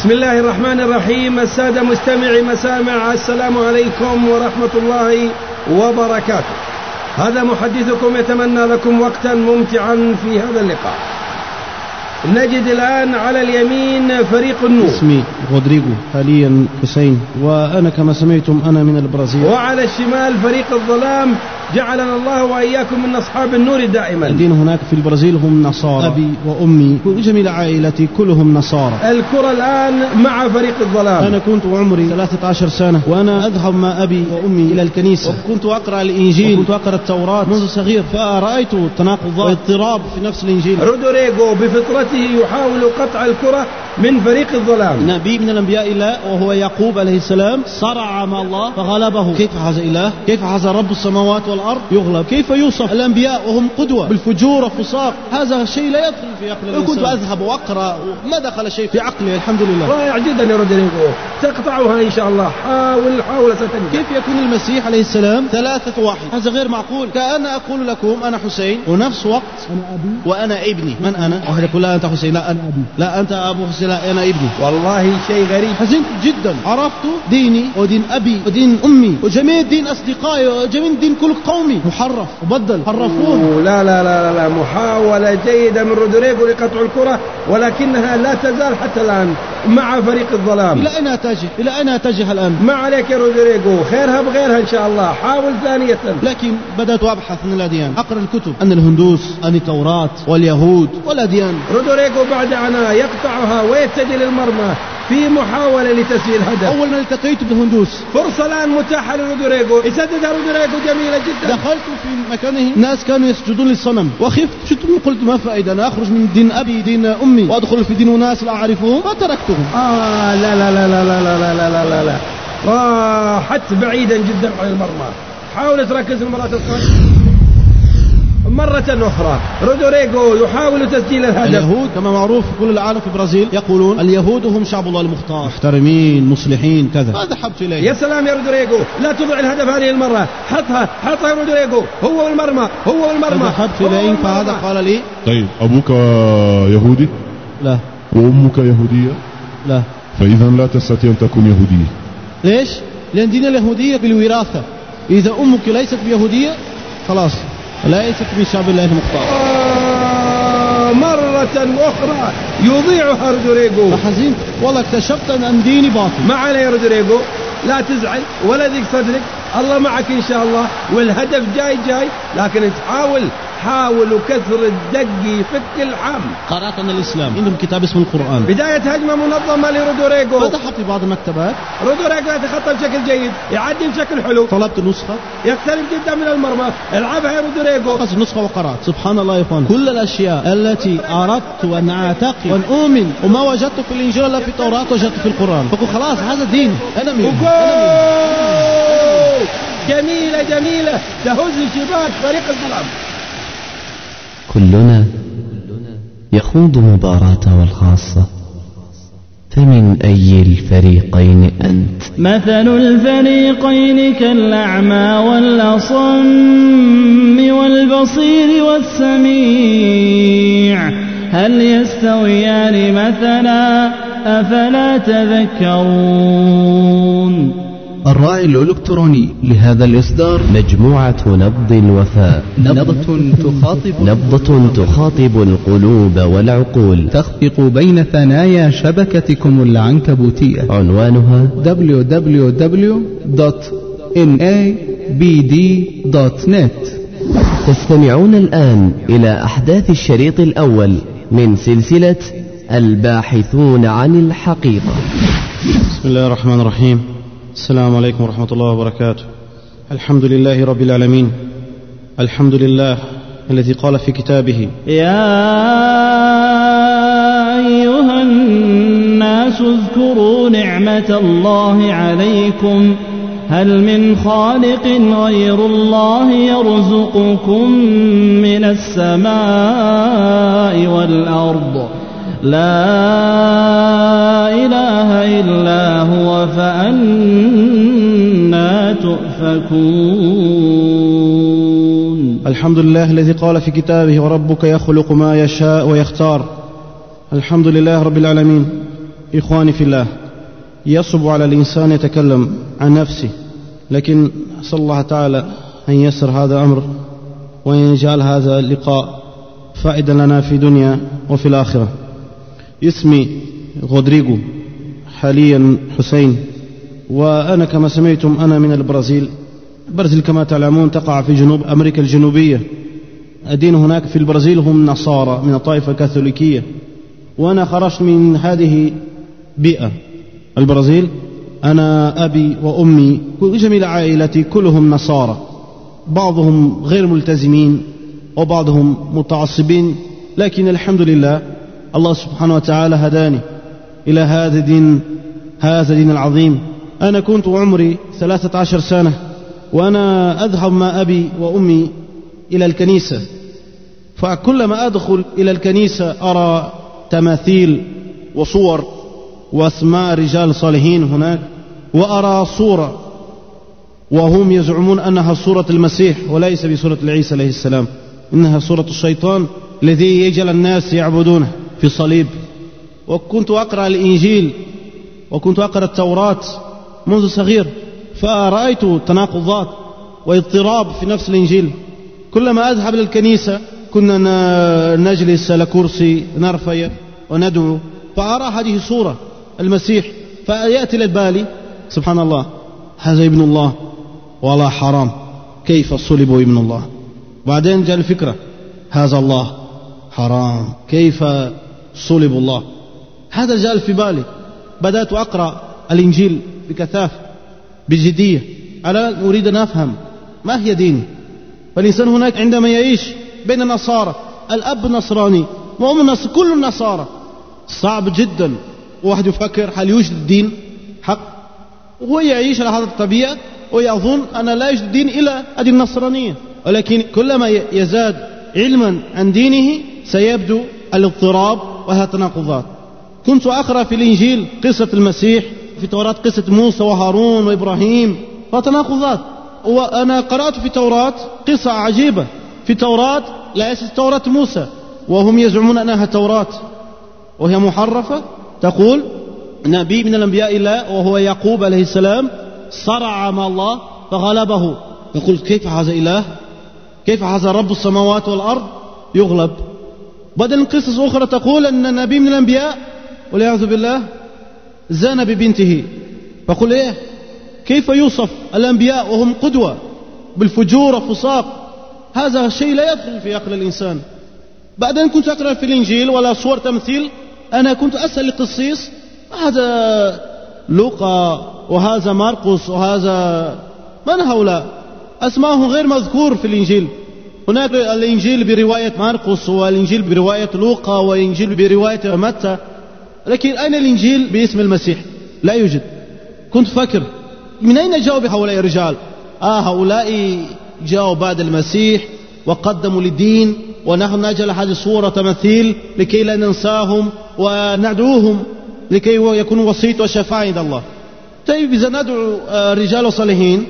بسم الله الرحمن الرحيم. السادة مستمعي مسامع السلام عليكم ورحمة الله وبركاته. هذا محدثكم يتمنى لكم وقتا ممتعا في هذا اللقاء. نجد الآن على اليمين فريق النور. اسمي رودريغو حاليا حسين وأنا كما سمعتم أنا من البرازيل. وعلى الشمال فريق الظلام جعلنا الله وإياكم من أصحاب النور دائما. الدين هناك في البرازيل هم نصارى. أبي وأمي جميل عائلتي كلهم نصارى. الكرة الآن مع فريق الظلام. أنا كنت عمري 13 سنة وأنا أذهب مع أبي وأمي إلى الكنيسة. وكنت أقرأ الإنجيل. وكنت أقرأ التوراة. منذ صغير. فرأيت تناقض واضطراب في نفس الإنجيل. رودريغو بفطرته يحاول قطع الكرة. من فريق الظلام. نبي من الأنبياء الله وهو يعقوب عليه السلام. صرع مع الله فغلبه. كيف هذا إله؟ كيف هذا رب السماوات والأرض؟ يغلب. كيف يوصف الأنبياء وهم قدوة؟ بالفجور والفساق هذا شيء لا يدخل في عقل الإنسان كنت أذهب وأقرأ ما دخل شيء في عقلي الحمد لله. رائع جدا يا رودريغو تقطعها إن شاء الله. حاول حاول ستنجح كيف يكون المسيح عليه السلام؟ ثلاثة واحد. هذا غير معقول. كأنا أقول لكم أنا حسين ونفس وقت أنا أبي. وأنا ابني. من أنا؟ واحد يقول لا أنت حسين لا أنا أبي. لا أنت أبو حسين. لا أنا ابني. والله شيء غريب. حزنت جدا. عرفت ديني ودين أبي ودين أمي وجميع دين أصدقائي وجميع دين كل قومي. محرف وبدل. حرفوه لا لا لا لا محاولة جيدة من رودريغو لقطع الكرة ولكنها لا تزال حتى الآن مع فريق الظلام. إلى أين أتجه إلى أين أتجه الآن؟ ما عليك يا رودريغو. خيرها بغيرها إن شاء الله. حاول ثانية. لكن بدأت أبحث عن الأديان. أقرأ الكتب. عن الهندوس عن التوراة واليهود والأديان رودريغو بعد عناء يقطعها ويتجه للمرمى في محاولة لتسجيل هدف أول ما التقيت بالهندوس فرصة الآن متاحة لرودريغو. يسددها رودريغو جميلة جدا. دخلت في مكانه. ناس كانوا يسجدون للصنم. وخفت. شفت قلت ما فائدة. أنا أخرج من دين أبي دين أمي. وأدخل في دين ناس لا أعرفهم فتركتهم آه لا لا لا لا لا لا لا لا لا لا. راحت بعيدا جدا عن المرمى. حاول تركز المرة القادمة مرة أخرى. رودريغو يحاول تسجيل الهدف. اليهود كما معروف في كل العالم في البرازيل يقولون اليهود هم شعب الله المختار. محترمين مصلحين كذا. ما ذهبت إليه. يا سلام يا رودريغو لا تضع الهدف هذه المرة. حطها. حطها يا رودريغو هو والمرمى. هو والمرمى. ذهبت إليه. فهذا قال لي. طيب أبوك يهودي؟ لا. وأمك يهودية؟ لا. فإذا لا تستطيع أن تكون يهودية. ليش؟ لأن دين اليهودية بالوراثة. إذا أمك ليست بيهودية خلاص. ليست من شعب الله المختار. آه مرة أخرى يضيعها رودريغو فحزنت والله اكتشفت أن ديني باطل. ما عليه يا رودريغو لا تزعل ولا ضيق صدرك الله معك إن شاء الله والهدف جاي جاي لكن انت حاول حاول وكثر الدق يفك الحم قرأت عن الإسلام. عندهم كتاب اسمه القرآن. بداية هجمة منظمة لرودوريغو. فتحت في بعض المكتبات. رودوريغو يتخطى بشكل جيد يعدي بشكل حلو. طلبت نسخة. يقترب جدا من المرمى. العبها يا رودوريغو. أخذ نسخة وقرأت. سبحان الله يا إخوان. كل الأشياء التي أردت أن أعتقد وأن أؤمن وما وجدت في الإنجيل ولا في التوراة وجدت في القرآن. فقل خلاص هذا دين. أنا من جميلة جميلة. تهز شباك فريق الظلام. كلنا يخوض مباراته الخاصة فمن أي الفريقين أنت؟ مثل الفريقين كالأعمى والأصم والبصير والسميع. هل يستويان مثلا؟ أفلا تذكرون. الراعي الإلكتروني لهذا الإصدار. مجموعة نبض الوفاء. نبضة تخاطب. نبضة تخاطب القلوب والعقول. تخفق بين ثنايا شبكتكم العنكبوتية. عنوانها www.nabd.net تستمعون الآن إلى أحداث الشريط الأول من سلسلة الباحثون عن الحقيقة. بسم الله الرحمن الرحيم. السلام عليكم ورحمة الله وبركاته. الحمد لله رب العالمين. الحمد لله الذي قال في كتابه يا أيها الناس اذكروا نعمة الله عليكم. هل من خالق غير الله يرزقكم من السماء والأرض؟ لا إله إلا هو فأنا تؤفكون. الحمد لله الذي قال في كتابه وربك يخلق ما يشاء ويختار. الحمد لله رب العالمين. إخواني في الله يصعب على الإنسان يتكلم عن نفسه لكن أسأل الله تعالى أن يسر هذا الأمر وأن يجعل هذا اللقاء فائدا لنا في دنيا وفي الآخرة. اسمي غودريغو حاليا حسين وأنا كما سمعتم أنا من البرازيل. البرازيل كما تعلمون تقع في جنوب أمريكا الجنوبية. الدين هناك في البرازيل هم نصارى من الطائفة الكاثوليكية. وأنا خرجت من هذه بيئة. البرازيل أنا أبي وأمي جميع عائلتي كلهم نصارى. بعضهم غير ملتزمين وبعضهم متعصبين لكن الحمد لله الله سبحانه وتعالى هداني إلى هذا الدين هذا الدين العظيم. أنا كنت عمري ثلاثة عشر سنة وأنا أذهب مع أبي وأمي إلى الكنيسة. فكلما أدخل إلى الكنيسة أرى تماثيل وصور وأسماء رجال صالحين هناك وأرى صورة وهم يزعمون أنها صورة المسيح وليس بصورة عيسى عليه السلام. إنها صورة الشيطان الذي يجعل الناس يعبدونه. في صليب. وكنت أقرأ الإنجيل وكنت أقرأ التوراة منذ صغير فرأيت تناقضات واضطراب في نفس الإنجيل. كلما أذهب إلى الكنيسة كنا نجلس على كرسي نرفع وندعو فأرى هذه صورة المسيح. فيأتي للبالي سبحان الله هذا ابن الله. والله حرام. كيف صلب ابن الله؟ بعدين جاء الفكرة. هذا الله حرام. كيف صلب الله. هذا جاء في بالي. بدأت أقرأ الإنجيل بكثافة بجدية. على أريد أن أفهم. ما هي ديني؟ فالإنسان هناك عندما يعيش بين النصارى الأب نصراني وأم نصر كل النصارى. صعب جدا. واحد يفكر هل يوجد الدين حق. وهو يعيش على هذا الطبيعة ويظن أن لا يوجد دين إلا هذه النصرانية. ولكن كلما يزداد علما عن دينه سيبدو الاضطراب وهذه التناقضات كنت أقرأ في الإنجيل قصة المسيح في التوراة قصة موسى وهارون وإبراهيم. فتناقضات وأنا قرأت في التوراة قصة عجيبة. في التوراة ليست توراة موسى. وهم يزعمون أنها توراة. وهي محرفة. تقول نبي من الأنبياء الله وهو يعقوب عليه السلام. صرع مع الله فغلبه. يقول كيف هذا إله؟ كيف هذا رب السماوات والأرض؟ يغلب. بدل قصص أخرى تقول أن نبي من الأنبياء والعياذ بالله زان ببنته. فقل إيه؟ كيف يوصف الأنبياء وهم قدوة بالفجور والفساق هذا شيء لا يدخل في عقل الإنسان. بعدين كنت أقرأ في الإنجيل ولا صور تمثيل أنا كنت أسأل القسيس هذا لوقا وهذا مرقس وهذا من هؤلاء؟ أسماءهم غير مذكور في الإنجيل. هناك الإنجيل برواية مرقس والإنجيل برواية لوقا والإنجيل برواية متى لكن أين الإنجيل باسم المسيح؟ لا يوجد. كنت فكر من أين جاءوا بهؤلاء الرجال؟ آه هؤلاء جاءوا بعد المسيح وقدموا للدين ونحن نجعل هذه الصورة تمثيل لكي لا ننساهم وندعوهم لكي يكونوا وسيط وشفاعة عند الله. طيب إذا ندعو رجال صالحين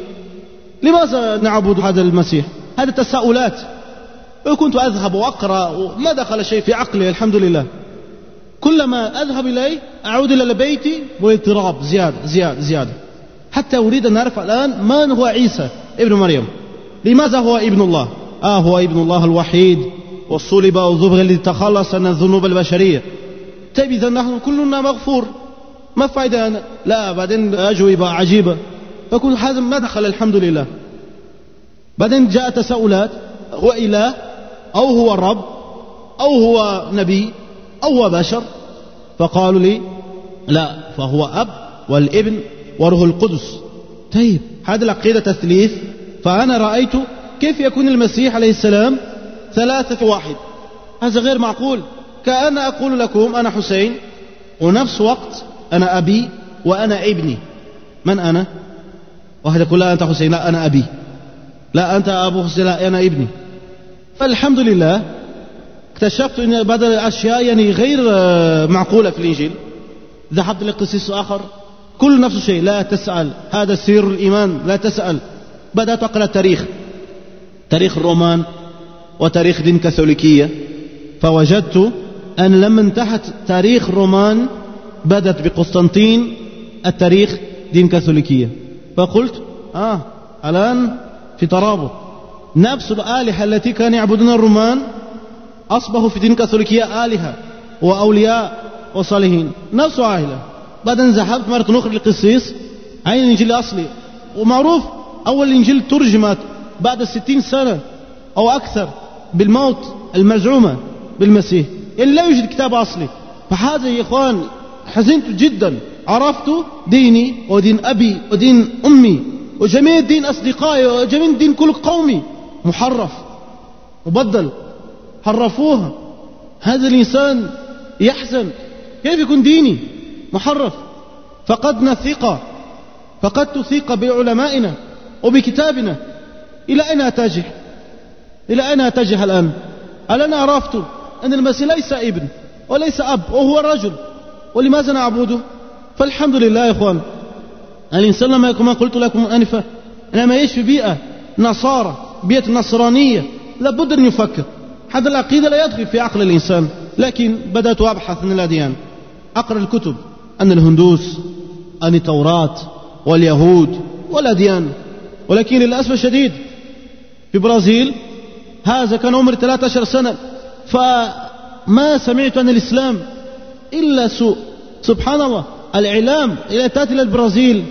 لماذا نعبد هذا المسيح؟ هذه تساؤلات كنت أذهب وأقرأ ما دخل شيء في عقلي الحمد لله. كلما أذهب إليه أعود إلى بيتي باضطراب زيادة زيادة زيادة. حتى أريد أن أعرف الآن من هو عيسى ابن مريم. لماذا هو ابن الله؟ آه هو ابن الله الوحيد. والصلب والذبغ الذي تخلص من الذنوب البشرية. طيب إذا نحن كلنا مغفور. ما فائدة أنا؟ لا بعدين أجوبة عجيبة. فكل هذا ما دخل الحمد لله. بعدين جاء تساؤلات هو إله أو هو الرب أو هو نبي أو هو بشر؟ فقالوا لي لا فهو أب والابن وروح القدس. طيب هذه العقيدة تثليث. فأنا رأيت كيف يكون المسيح عليه السلام ثلاثة واحد. هذا غير معقول. كأن أقول لكم أنا حسين ونفس وقت أنا أبي وأنا ابني. من أنا؟ واحد يقول لا أنت حسين لا أنا أبي. لا أنت أبو حسين لا أنا ابني. فالحمد لله اكتشفت أن بعض الأشياء يعني غير معقولة في الإنجيل. ذهبت لقسيس آخر. كل نفس الشيء لا تسأل. هذا سر الإيمان لا تسأل. بدأت أقرأ التاريخ تاريخ الرومان وتاريخ دين كاثوليكية. فوجدت أن لما انتهت تاريخ الرومان بدت بقسطنطين التاريخ دين كاثوليكية. فقلت آه الآن في ترابط. نفس الآلهة التي كانوا يعبدون الرومان أصبحوا في دين كاثوليكية آلهة وأولياء وصالحين. نفس عائلة بعدين ذهبت مرة أخرى للقسيس. عين الإنجيل الأصلي. ومعروف أول الإنجيل ترجمت بعد ستين سنة أو أكثر بالموت المزعومة بالمسيح. يعني لا يوجد كتاب أصلي. فهذا يا إخوان حزنت جدا. عرفت ديني ودين أبي ودين أمي. وجميع دين أصدقائي وجميع دين كل قومي محرف مبدل حرفوها. هذا الإنسان يحزن. كيف يكون ديني محرف؟ فقدنا الثقة فقدت ثقة بعلمائنا وبكتابنا. إلى أين أتجه؟ إلى أين أتجه الآن؟ الآن عرفت أن المسيح ليس ابن وليس أب وهو رجل. ولماذا نعبده؟ فالحمد لله يا إخوان. الإنسان لما كما قلت لكم أنفا لما يعيش في بيئة نصارى بيئة نصرانية لابد أن يفكر. هذا العقيدة لا يدخل في عقل الإنسان لكن بدأت أبحث عن الأديان. أقرأ الكتب عن الهندوس عن التوراة واليهود والأديان. ولكن للأسف الشديد في برازيل هذا كان عمري 13 سنة فما سمعت عن الإسلام إلا سوء. سبحان الله الإعلام إلى تأتي إلى البرازيل.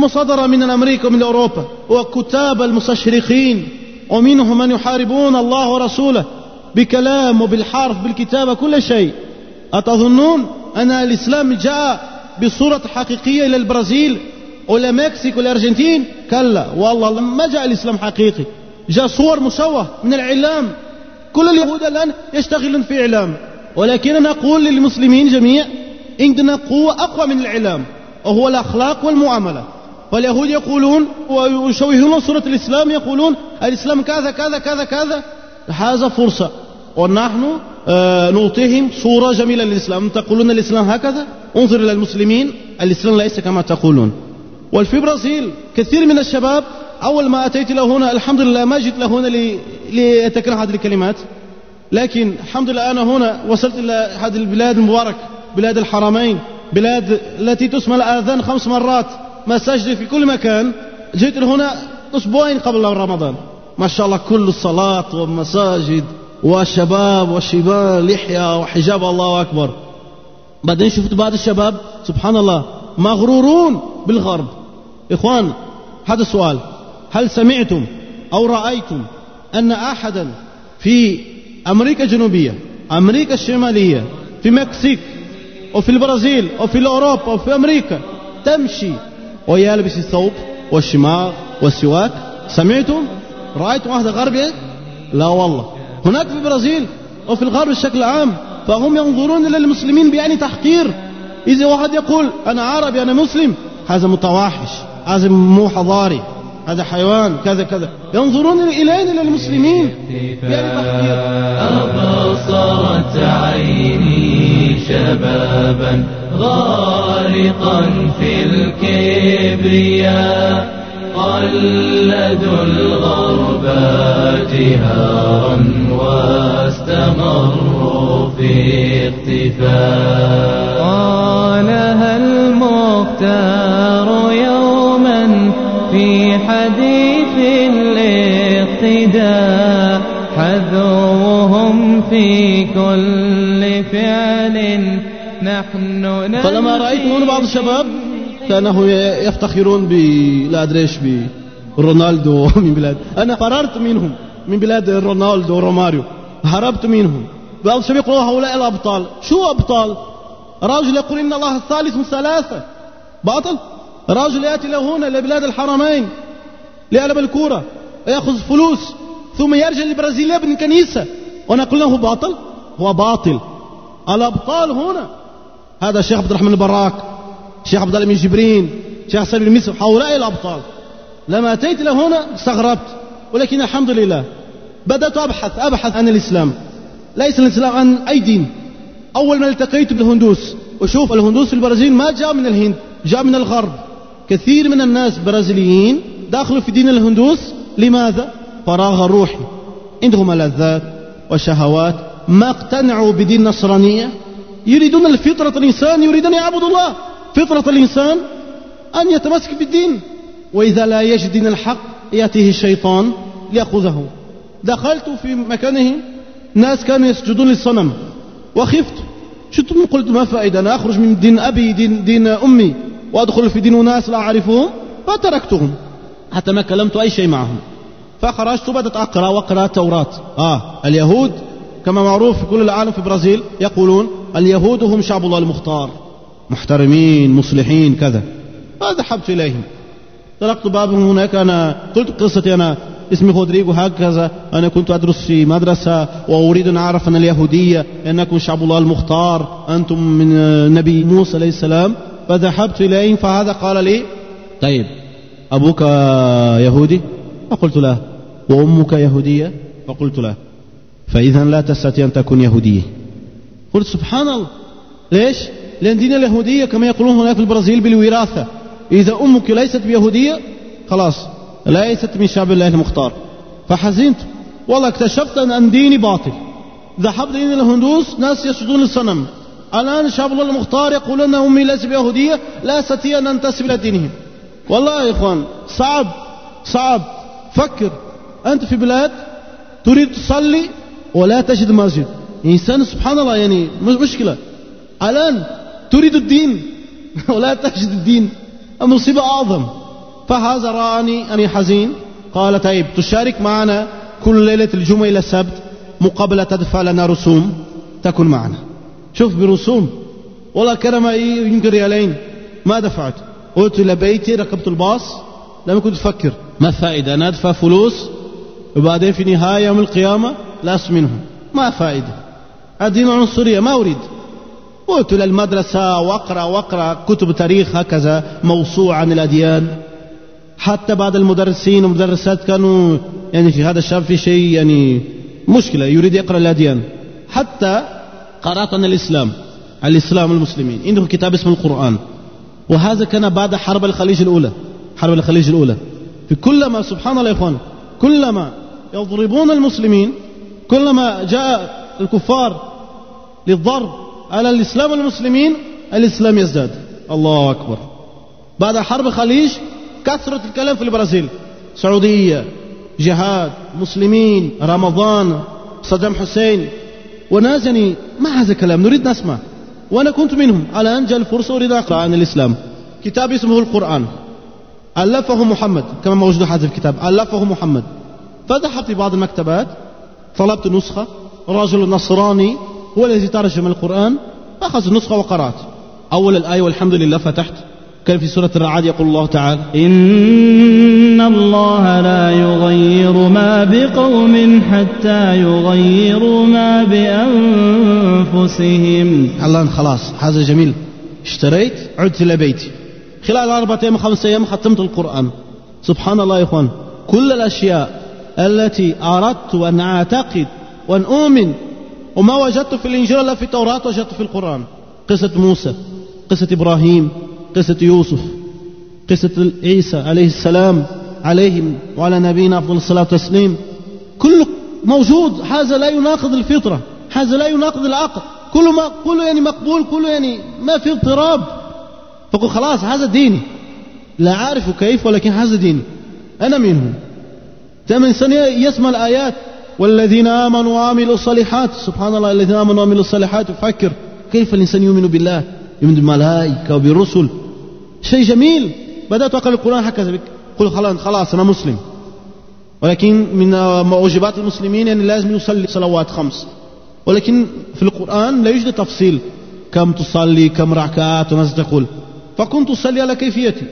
مصادرة من أمريكا ومن أوروبا وكتاب المستشرقين ومنهم من يحاربون الله ورسوله بكلام وبالحرف بالكتابة كل شيء. أتظنون أن الإسلام جاء بصورة حقيقية إلى البرازيل ولا مكسيك ولا أرجنتين؟ كلا والله ما جاء الإسلام حقيقي. جاء صور مشوه من الإعلام. كل اليهود الآن يشتغلون في إعلام. ولكن نقول للمسلمين جميع عندنا قوة أقوى من الإعلام وهو الأخلاق والمعاملة. واليهود يقولون ويشوهون صورة الإسلام يقولون الإسلام كذا كذا كذا كذا. هذا فرصة. ونحن آه نعطيهم صورة جميلة للإسلام. تقولون الإسلام هكذا؟ انظر إلى المسلمين. الإسلام ليس كما تقولون. وفي برازيل كثير من الشباب أول ما أتيت له هنا الحمد لله ما جئت له هنا لأتكلم هذه الكلمات. لكن الحمد لله أنا هنا وصلت إلى هذه البلاد المباركة بلاد الحرمين بلاد التي تسمى الآذان خمس مرات. مساجد في كل مكان. جئت هنا أسبوعين قبل رمضان. ما شاء الله كل الصلاة والمساجد والشباب والشباب لحية وحجاب الله أكبر. بعدين شفت بعض الشباب سبحان الله مغرورون بالغرب. إخوان هذا السؤال. هل سمعتم أو رأيتم أن أحدا في أمريكا الجنوبية أمريكا الشمالية في مكسيك وفي البرازيل وفي أوروبا وفي أمريكا تمشي ويلبس الثوب والشماغ والسواك. سمعتم؟ رأيتم واحدة غربية لا والله. هناك في البرازيل وفي الغرب بشكل عام فهم ينظرون إلى المسلمين بأن تحقير. إذا واحد يقول أنا عربي أنا مسلم. هذا متوحش هذا مو حضاري هذا حيوان كذا كذا. ينظرون إلينا إلى المسلمين أبصرت عيني شبابا. غارقا في الكبرياء قلدوا الغرب جهارا واستمروا في اختفاء قالها المختار يوما في حديث الاقتداء؟ حذوهم في كل فعل. نحن فلما رأيت هنا بعض الشباب كانوا يفتخرون ب لا أدري إيش برونالدو من بلاد. أنا فررت منهم من بلاد رونالدو وروماريو. هربت منهم. بعض الشباب يقولون هؤلاء الأبطال. شو أبطال؟ رجل يقول إن الله الثالث من ثلاثة. باطل. رجل يأتي له هنا لبلاد الحرمين ليلعب الكورة ويأخذ فلوس ثم يرجع للبرازيل يبني كنيسة. ونقول له باطل؟ هو باطل. الأبطال هنا. هذا الشيخ عبد الرحمن البراك شيخ عبد الله بن جبرين شيخ سليم بن مصر هؤلاء الأبطال. لما أتيت له هنا استغربت ولكن الحمد لله بدأت أبحث أبحث عن الإسلام. ليس الإسلام عن أي دين. أول ما التقيت بالهندوس وشوف الهندوس في البرازيل ما جاء من الهند جاء من الغرب. كثير من الناس برازيليين دخلوا في دين الهندوس. لماذا؟ فراغ الروحي عندهم ملذات وشهوات ما اقتنعوا بدين النصرانية يريدون الفطرة الإنسان يريد أن يعبد الله. فطرة الإنسان أن يتمسك بالدين. وإذا لا يجد الحق يأتيه الشيطان ليأخذه. دخلت في مكانه ناس كانوا يسجدون للصنم. وخفت. شفت قلت ما فائدة؟ أنا أخرج من دين أبي دين, دين أمي. وأدخل في دين ناس لا أعرفهم فتركتهم. حتى ما كلمت أي شيء معهم. فخرجت بدأت أقرأ وأقرأ التوراة. آه اليهود كما معروف في كل العالم في البرازيل يقولون اليهود هم شعب الله المختار. محترمين مصلحين كذا. فذهبت إليهم. طرقت بابهم هناك أنا قلت قصتي أنا اسمي رودريغو هكذا أنا كنت أدرس في مدرسة وأريد أن أعرف أن اليهودية أنكم شعب الله المختار أنتم من النبي موسى عليه السلام. فذهبت إليهم فهذا قال لي طيب أبوك يهودي؟ فقلت له وأمك يهودية؟ فقلت له. فإذا لا تستطيع أن تكون يهودية. قلت سبحان الله. ليش؟ لأن دين اليهودية كما يقولون هناك في البرازيل بالوراثة. إذا أمك ليست بيهودية خلاص ليست من شعب الله المختار. فحزنت. والله اكتشفت أن ديني باطل. ذهبت إلى الهندوس ناس يسجدون للصنم الآن شعب الله المختار يقولون أن أمي ليست بيهودية لا أستطيع أن أنتسب إلى دينهم. والله يا إخوان صعب صعب. فكر. أنت في بلاد تريد تصلي ولا تجد مسجد. إنسان سبحان الله يعني مش مشكلة. الآن تريد الدين ولا تجد الدين. المصيبة أعظم. فهذا رآني أني حزين. قال طيب تشارك معنا كل ليلة الجمعة إلى السبت مقابلة تدفع لنا رسوم؟ تكن معنا. شوف برسوم. والله كرم يمكن ريالين ما دفعت. قلت إلى بيتي ركبت الباص. لم كنت أفكر ما الفائدة؟ أنا أدفع فلوس. وبعدين في نهاية يوم القيامة لا منهم. ما فائدة؟ الدين العنصرية ما أريد. قلت إلى المدرسة وأقرأ وأقرأ كتب تاريخ هكذا موسوعة عن الأديان. حتى بعض المدرسين والمدرسات كانوا يعني في هذا الشاب في شيء يعني مشكلة يريد يقرأ الأديان. حتى قرأت عن الإسلام عن الإسلام المسلمين. عنده كتاب اسمه القرآن. وهذا كان بعد حرب الخليج الأولى. حرب الخليج الأولى. في كلما سبحان الله يا إخوان كلما يضربون المسلمين كلما جاء الكفار للضرب على الإسلام والمسلمين الإسلام يزداد. الله أكبر. بعد حرب الخليج كثرة الكلام في البرازيل. سعودية جهاد مسلمين رمضان صدام حسين. وناس يعني ما هذا الكلام؟ نريد نسمع. وأنا كنت منهم. على أن جاء الفرصة أريد أقرأ عن الإسلام. كتاب اسمه القرآن. ألفه محمد كما موجود هذا الكتاب. ألفه محمد. فذهبت في بعض المكتبات. طلبت نسخة. رجل نصراني هو الذي ترجم القرآن. أخذ النسخة وقرأت. أول الآية والحمد لله فتحت. كان في سورة الرعد يقول الله تعالى إن الله لا يغير ما بقوم حتى يغيروا ما بأنفسهم. الآن خلاص. هذا جميل. اشتريت عدت إلى بيتي. خلال أربعة أيام خمسة أيام ختمت القرآن. سبحان الله يا إخوان. كل الأشياء التي أردت أن أعتقد وأن أؤمن وما وجدت في الإنجيل إلا في التوراة وجدت في القرآن. قصة موسى قصة إبراهيم قصة يوسف قصة عيسى عليه السلام عليهم وعلى نبينا أفضل الصلاة والتسليم كله موجود هذا لا يناقض الفطرة هذا لا يناقض العقل. كله ما كله يعني مقبول كله يعني ما في اضطراب. فقل خلاص هذا ديني. لا أعرف كيف ولكن هذا ديني. أنا منهم. تم الإنسان يسمع الآيات. والذين آمنوا وعملوا الصالحات سبحان الله الذين آمنوا وعملوا الصالحات يفكر كيف الإنسان يؤمن بالله؟ يؤمن بالملائكة وبالرسل. شيء جميل. بدأت أقرأ القرآن هكذا. قل خلاص خلاص أنا مسلم. ولكن من واجبات المسلمين يعني لازم يصلي صلوات خمس. ولكن في القرآن لا يوجد تفصيل. كم تصلي كم ركعات وماذا تقول فكنت أصلي على كيفيتي.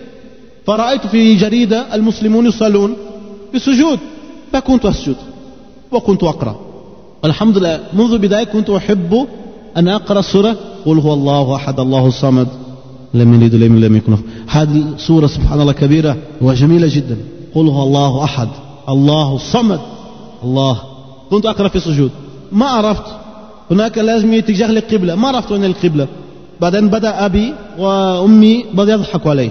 فرأيت في جريدة المسلمون يصلون. بسجود. فكنت أسجد وكنت أقرأ. الحمد لله. منذ البداية كنت أحب أن أقرأ سورة. قل هو الله أحد الله الصمد. لم يلد ولم لم يكن هذه سورة سبحان الله كبيرة وجميلة جدا. قل هو الله أحد الله الصمد. الله. كنت أقرأ في السجود. ما عرفت. هناك لازم يتجه للقبلة. ما عرفت وين القبلة. بعدين بدأ أبي وأمي بدأ يضحكوا علي.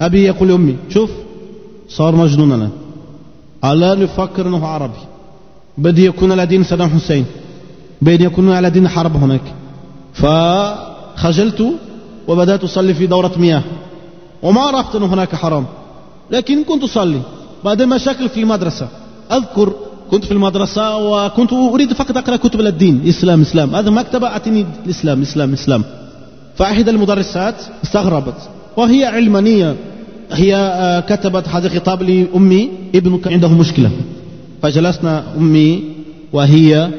أبي يقول لأمي شوف صار مجنون أنا. الآن يفكر أنه عربي. بدي يكون على دين صدام حسين. بدي يكون على دين حرب هناك. فخجلت وبدأت أصلي في دورة مياه. وما عرفت أن هناك حرام. لكن كنت أصلي. بعدين مشاكل في المدرسة. أذكر كنت في المدرسة وكنت أريد فقط أقرأ كتب الدين إسلام إسلام. هذا مكتبة أعطيني الإسلام إسلام إسلام. فأحد المدرسات استغربت. وهي علمانية. هي آه، كتبت هذا خطاب لأمي ابنك عنده مشكلة. فجلسنا أمي وهي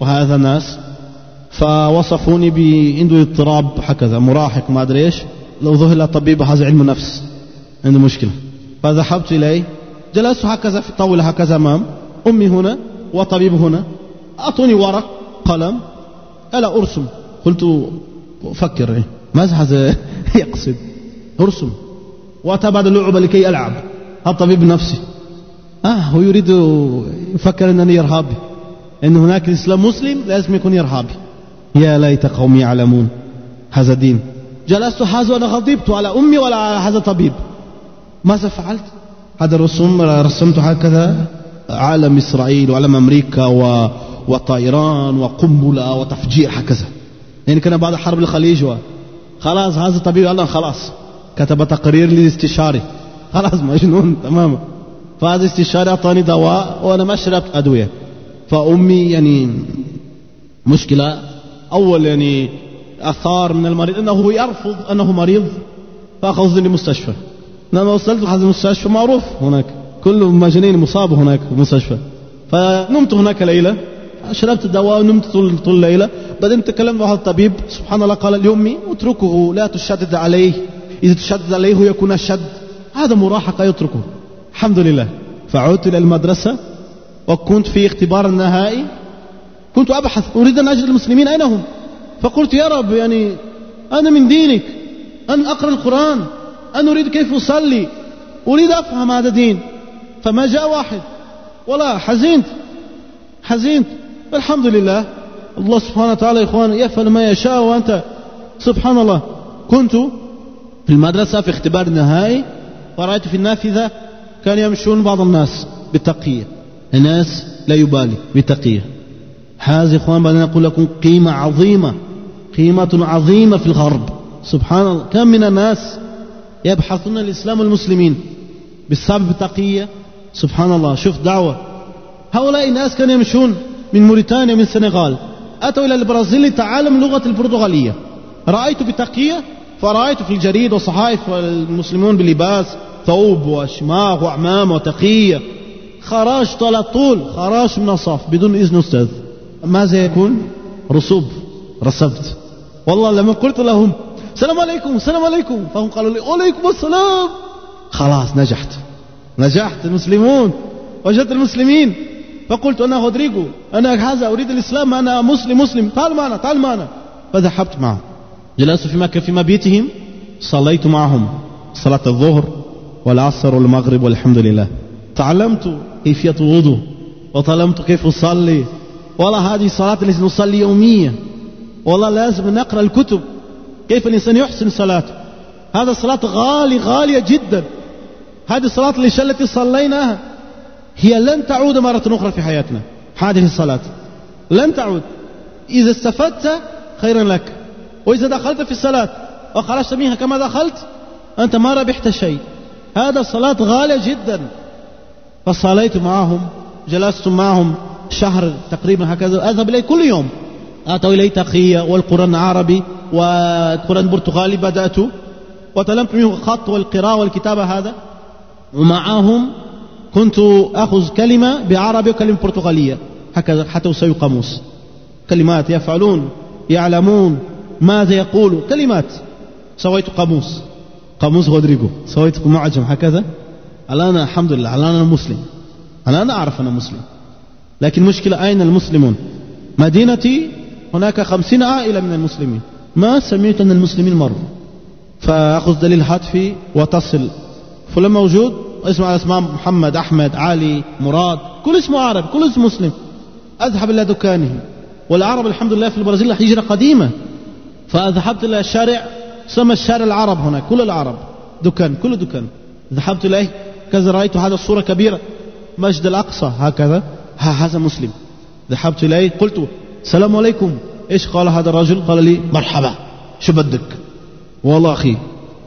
وهذا الناس فوصفوني بعنده اضطراب هكذا مراهق ما أدري إيش. لو ظهر طبيب هذا علم نفس عنده مشكلة. فذهبت إليه جلست هكذا في طاولة هكذا أمام أمي هنا وطبيب هنا. أعطوني ورق قلم. ألا أرسم؟ قلت أفكر إيه ماذا هذا يقصد؟ أرسم. وأتى بعد اللعبة لكي ألعب. الطبيب نفسي. آه هو يريد يفكر أنني إرهابي أن هناك الإسلام مسلم لازم يكون إرهابي يا ليت قومي يعلمون. هذا دين. جلست هذا وأنا غضبت على أمي ولا على هذا طبيب. ماذا فعلت؟ هذا الرسوم رسمت هكذا علم إسرائيل وعلم أمريكا و... وطيران وقنبلة وتفجير هكذا. يعني كان بعد حرب الخليج و... خلاص هذا طبيب قال خلاص. كتب تقرير للاستشاري. خلاص مجنون تماما. فهذا الاستشاري أعطاني دواء وأنا ما شربت أدوية. فأمي يعني مشكلة. أول يعني أثار من المريض أنه يرفض أنه مريض فأخذني لمستشفى. لما وصلت هذا المستشفى معروف هناك. كل المجانين مصاب هناك في المستشفى. فنمت هناك ليلة شربت الدواء ونمت طول, طول الليلة. بعدين تكلمت مع الطبيب سبحان الله قال لأمي اتركه لا تشدد عليه. إذا تشدد عليه يكون أشد. هذا مراهقة يتركه. الحمد لله. فعدت إلى المدرسة وكنت في اختبار النهائي. كنت أبحث أريد أن أجد المسلمين أين هم؟ فقلت يا رب يعني أنا من دينك. أن أقرأ القرآن. أنا أريد كيف أصلي. أريد أفهم هذا دين. فما جاء واحد. ولا حزنت. حزنت. الحمد لله. الله سبحانه وتعالى يا إخوان يفعل ما يشاء وأنت. سبحان الله. كنت في المدرسة في اختبار النهائي ورأيت في النافذة كان يمشون بعض الناس بالتقية الناس لا يبالي بالتقية هذه إخوان بعدين أقول لكم قيمة عظيمة قيمة عظيمة في الغرب. سبحان الله كم من الناس يبحثون الإسلام والمسلمين بسبب التقية سبحان الله شوف دعوة. هؤلاء الناس كانوا يمشون من موريتانيا من السنغال. أتوا إلى البرازيل لتعلم اللغة البرتغالية. رأيت بتقية فرأيت في الجريد والصحائف والمسلمون بلباس ثوب وشماغ وأعمام وتقية خرجت على طول خرجت من الصف بدون إذن أستاذ. ماذا يكون؟ رسوب. رسبت. والله لما قلت لهم السلام عليكم السلام عليكم. فهم قالوا لي وعليكم السلام. خلاص نجحت. نجحت المسلمون. وجدت المسلمين. فقلت أنا رودريجو أنا هذا أريد الإسلام. أنا مسلم مسلم. تعال معنا تعال معنا. فذهبت معه. جلست في مكة في مبيتهم صليت معهم صلاة الظهر والعصر والمغرب والحمد لله. تعلمت كيفية الوضوء وتعلمت كيف أصلي. والله هذه الصلاة التي نصلي يوميا. والله لازم نقرأ الكتب. كيف الإنسان يحسن صلاته؟ هذا الصلاة غالي غالية جدا. هذه الصلاة التي صليناها. هي لن تعود مرة أخرى في حياتنا. هذه الصلاة لن تعود. إذا استفدت خيرا لك. وإذا دخلت في الصلاة وخرجت منها كما دخلت؟ أنت ما ربحت شيء. هذا الصلاة غالية جدا. فصليت معهم جلست معهم شهر تقريبا هكذا أذهب إليه كل يوم. أتوا إلي تقية والقرآن العربي والقرآن البرتغالي بدأت. وتلمت منه الخط والقراءة والكتابة هذا. ومعهم كنت أخذ كلمة بعربي وكلمة برتغالية. هكذا حتى أسوي قاموس كلمات يفعلون يعلمون ماذا يقول؟ كلمات. سويت قاموس. قاموس رودريجو سويت معجم. هكذا. الآن الحمد لله الآن أنا مسلم. الآن أعرف أنا مسلم. لكن مشكلة أين المسلمون؟ مدينتي هناك خمسين عائلة من المسلمين. ما سمعت أن المسلمين مروا؟ فأخذ دليل هاتفي وتصل فلان موجود؟ اسمه على اسماء محمد أحمد علي مراد. كل اسمه عربي كل اسمه مسلم. أذهب إلى دكانه. والعرب الحمد لله في البرازيل هجرة قديمة. فذهبت إلى الشارع سمى الشارع العرب هناك كل العرب دكان كل دكان. ذهبت إليه كذا رأيت هذا الصورة كبيرة مسجد الأقصى هكذا هذا مسلم. ذهبت إليه قلت السلام عليكم. إيش قال هذا الرجل؟ قال لي مرحبا شو بدك؟ والله أخي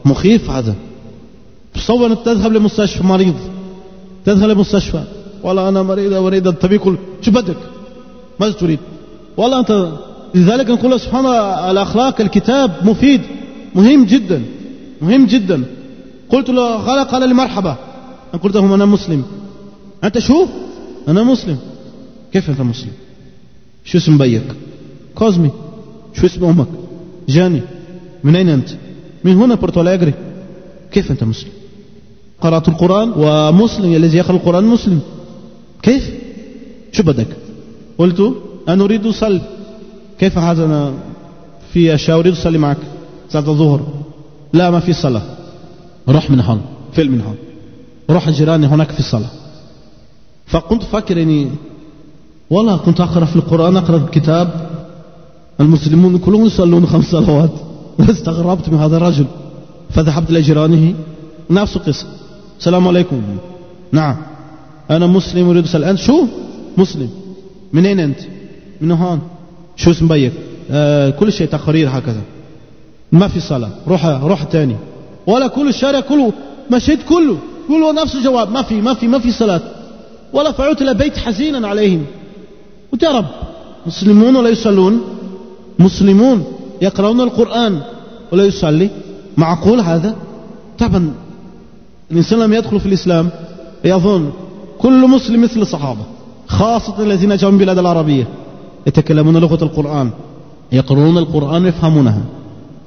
مخيف هذا. تصور أنك تذهب لمستشفى مريض. تذهب لمستشفى؟ والله أنا مريض أريد الطبيب يقول شو بدك؟ ماذا تريد. والله أنت لذلك نقول سبحان الله الأخلاق الكتاب مفيد مهم جدا مهم جدا. قلت له قال قال لي مرحبا. أنا قلت لهم أنا مسلم. أنت شو؟ أنا مسلم. كيف أنت مسلم؟ شو اسم بيك؟ كوزمي. شو اسم أمك؟ جاني. من أين أنت؟ من هنا بورتو أليغري. كيف أنت مسلم؟ قرأت القرآن؟ ومسلم الذي يقرأ القرآن مسلم. كيف؟ شو بدك؟ قلت أنا أريد أصلي كيف هذا؟ أنا في أشياء أريد أصلي معك صلاة الظهر. لا ما في صلاة. روح من هون. فل من هون. روح جيراني هناك في الصلاة. فكنت فكر إني والله كنت أقرأ في القرآن أقرأ الكتاب. المسلمون كلهم يصلون خمس صلوات. استغربت من هذا الرجل. فذهبت إلى جيرانه. نفس القصة. السلام عليكم. نعم. أنا مسلم أريد أسأل. أنت شو؟ مسلم. من اين أنت؟ من هون. شو اسم بيك؟ آه كل شيء تقرير هكذا. ما في صلاة. روح روح تاني. ولا كل الشارع كله مشيت كله كله نفس الجواب. ما في ما في ما في صلاة. ولا فعلت إلى بيت حزينا عليهم. قلت يا رب مسلمون ولا يصلون؟ مسلمون. يقرؤون القرآن ولا يصلي؟ معقول هذا؟ طبعا الإنسان لم يدخل في الإسلام. يظن كل مسلم مثل الصحابة خاصة الذين جاءوا من بلاد العربية. يتكلمون لغة القرآن. يقرؤون القرآن ويفهمونها.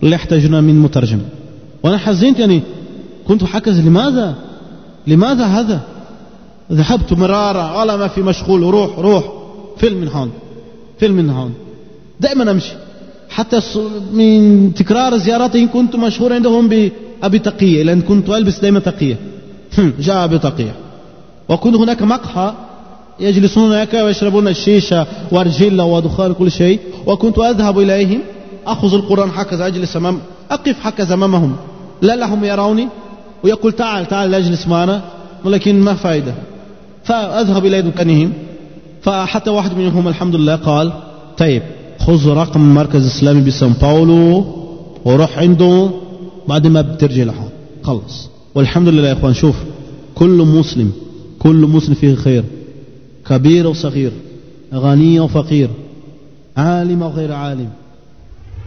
لا يحتاجون من مترجم. وأنا حزنت يعني كنت حكز لماذا؟ لماذا هذا؟ ذهبت مرارا على ما في مشغول. روح روح. فيلم من هون فيلم من هون. دائما أمشي. حتى من تكرار زياراتهم كنت مشهور عندهم بأبي تقية لأن كنت ألبس دائما تقية. جاء أبي تقية. وكنت هناك مقهى يجلسون هناك ويشربون الشيشة وارجيلا ودخان كل شيء. وكنت أذهب إليهم. أخذ القرآن هكذا أجلس أمام أقف هكذا أمامهم. لا لهم يروني. ويقول تعال تعال أجلس معنا. ولكن ما فائدة فأذهب إلى دكانهم فحتى واحد منهم الحمد لله قال طيب خذ رقم مركز إسلامي بسان باولو وروح عنده بعد ما بترجع لها خلص. والحمد لله يا إخوان شوف كل مسلم كل مسلم فيه خير. كبير وصغير غني وفقير عالم وغير عالم.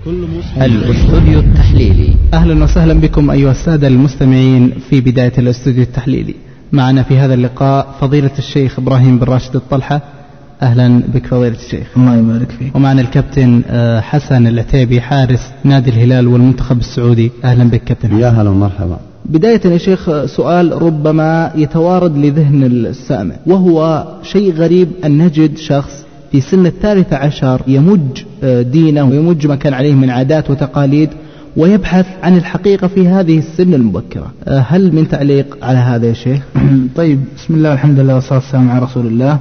كل مسلم. الأستوديو التحليلي. أهلا وسهلا بكم أيها السادة المستمعين في بداية الأستوديو التحليلي. معنا في هذا اللقاء فضيلة الشيخ إبراهيم بن راشد الطلحة. أهلا بك فضيلة الشيخ. الله يبارك فيك. ومعنا الكابتن آه، حسن العتيبي حارس نادي الهلال والمنتخب السعودي. أهلا بك كابتن حسن. يا هلا ومرحبا. بداية يا شيخ سؤال ربما يتوارد لذهن السامع. وهو شيء غريب أن نجد شخص في سن الثالثة عشر يمج آه، دينه ويمج ما كان عليه من عادات وتقاليد ويبحث عن الحقيقة في هذه السن المبكرة. آه، هل من تعليق على هذا يا شيخ؟ طيب بسم الله والحمد لله والصلاة والسلام على رسول الله.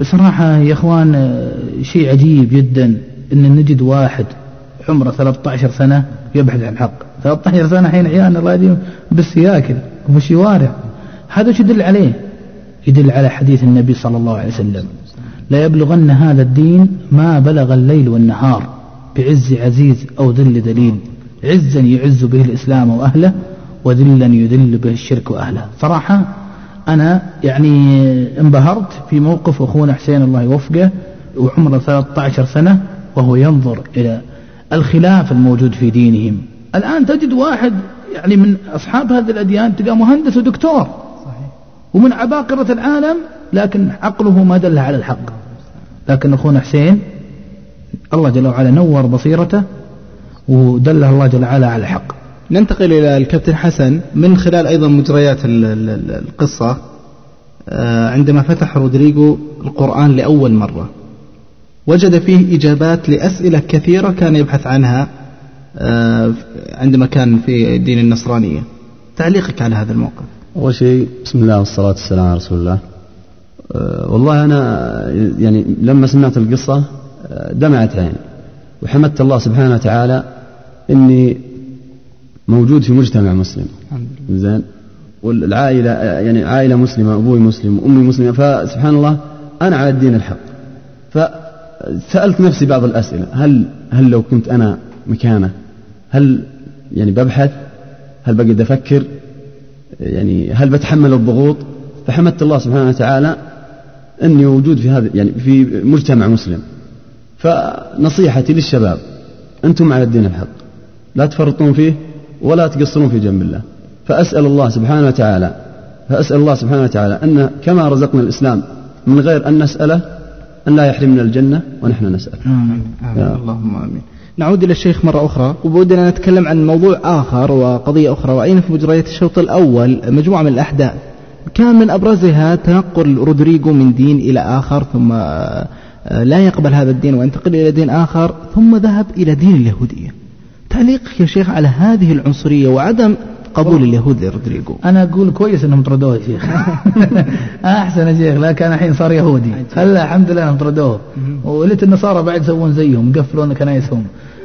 بصراحة يا إخوان آه، شيء عجيب جدا أن نجد واحد عمره 13 سنة يبحث عن الحق 13 سنة حين عيان الله يديم بس ياكل وفي شوارع هذا وش يدل عليه؟ يدل على حديث النبي صلى الله عليه وسلم. لا يبلغن هذا الدين ما بلغ الليل والنهار بعز عزيز أو ذل دليل عزا يعز به الإسلام وأهله وذلا يذل به الشرك وأهله. صراحة أنا يعني انبهرت في موقف أخونا حسين الله يوفقه وعمره 13 سنة وهو ينظر إلى الخلاف الموجود في دينهم. الآن تجد واحد يعني من أصحاب هذه الأديان تلقى مهندس ودكتور. صحيح. ومن عباقرة العالم لكن عقله ما دل على الحق. لكن أخونا حسين الله جل وعلا نور بصيرته ودله الله جل وعلا على الحق. ننتقل إلى الكابتن حسن. من خلال أيضا مجريات ال- ال- ال- القصة آه، عندما فتح رودريغو القرآن لأول مرة وجد فيه إجابات لأسئلة كثيرة كان يبحث عنها. عندما كان في الدين النصرانية. تعليقك على هذا الموقف. أول شيء بسم الله والصلاة والسلام على رسول الله. أه والله أنا يعني لما سمعت القصة أه دمعت عيني وحمدت الله سبحانه وتعالى إني موجود في مجتمع مسلم. زين؟ والعائلة يعني عائلة مسلمة أبوي مسلم وأمي مسلمة. فسبحان الله أنا على الدين الحق. فسألت نفسي بعض الأسئلة. هل هل لو كنت أنا مكانه هل يعني ببحث؟ هل بقعد أفكر؟ يعني هل بتحمل الضغوط؟ فحمدت الله سبحانه وتعالى أني موجود في هذا يعني في مجتمع مسلم. فنصيحتي للشباب أنتم على الدين الحق. لا تفرطون فيه ولا تقصرون في جنب الله. فأسأل الله سبحانه وتعالى فأسأل الله سبحانه وتعالى أن كما رزقنا الإسلام من غير أن نسأله أن لا يحرمنا الجنة ونحن نسأل آمين. آمين. اللهم آمين. نعود إلى الشيخ مرة أخرى. وبودنا نتكلم عن موضوع آخر وقضية أخرى. رأينا في مجريات الشوط الأول؟ مجموعة من الأحداث. كان من أبرزها تنقل رودريجو من دين إلى آخر ثم آه، لا يقبل هذا الدين وينتقل إلى دين آخر ثم ذهب إلى دين اليهودية. تعليقك يا شيخ على هذه العنصرية وعدم قبول اليهود لرودريجو. أنا أقول كويس إنهم طردوه يا شيخ. أحسن يا شيخ لكن الحين صار يهودي. هلا الحمد لله إنهم طردوه. وليت النصارى بعد يسوون زيهم يقفلون كنايسهم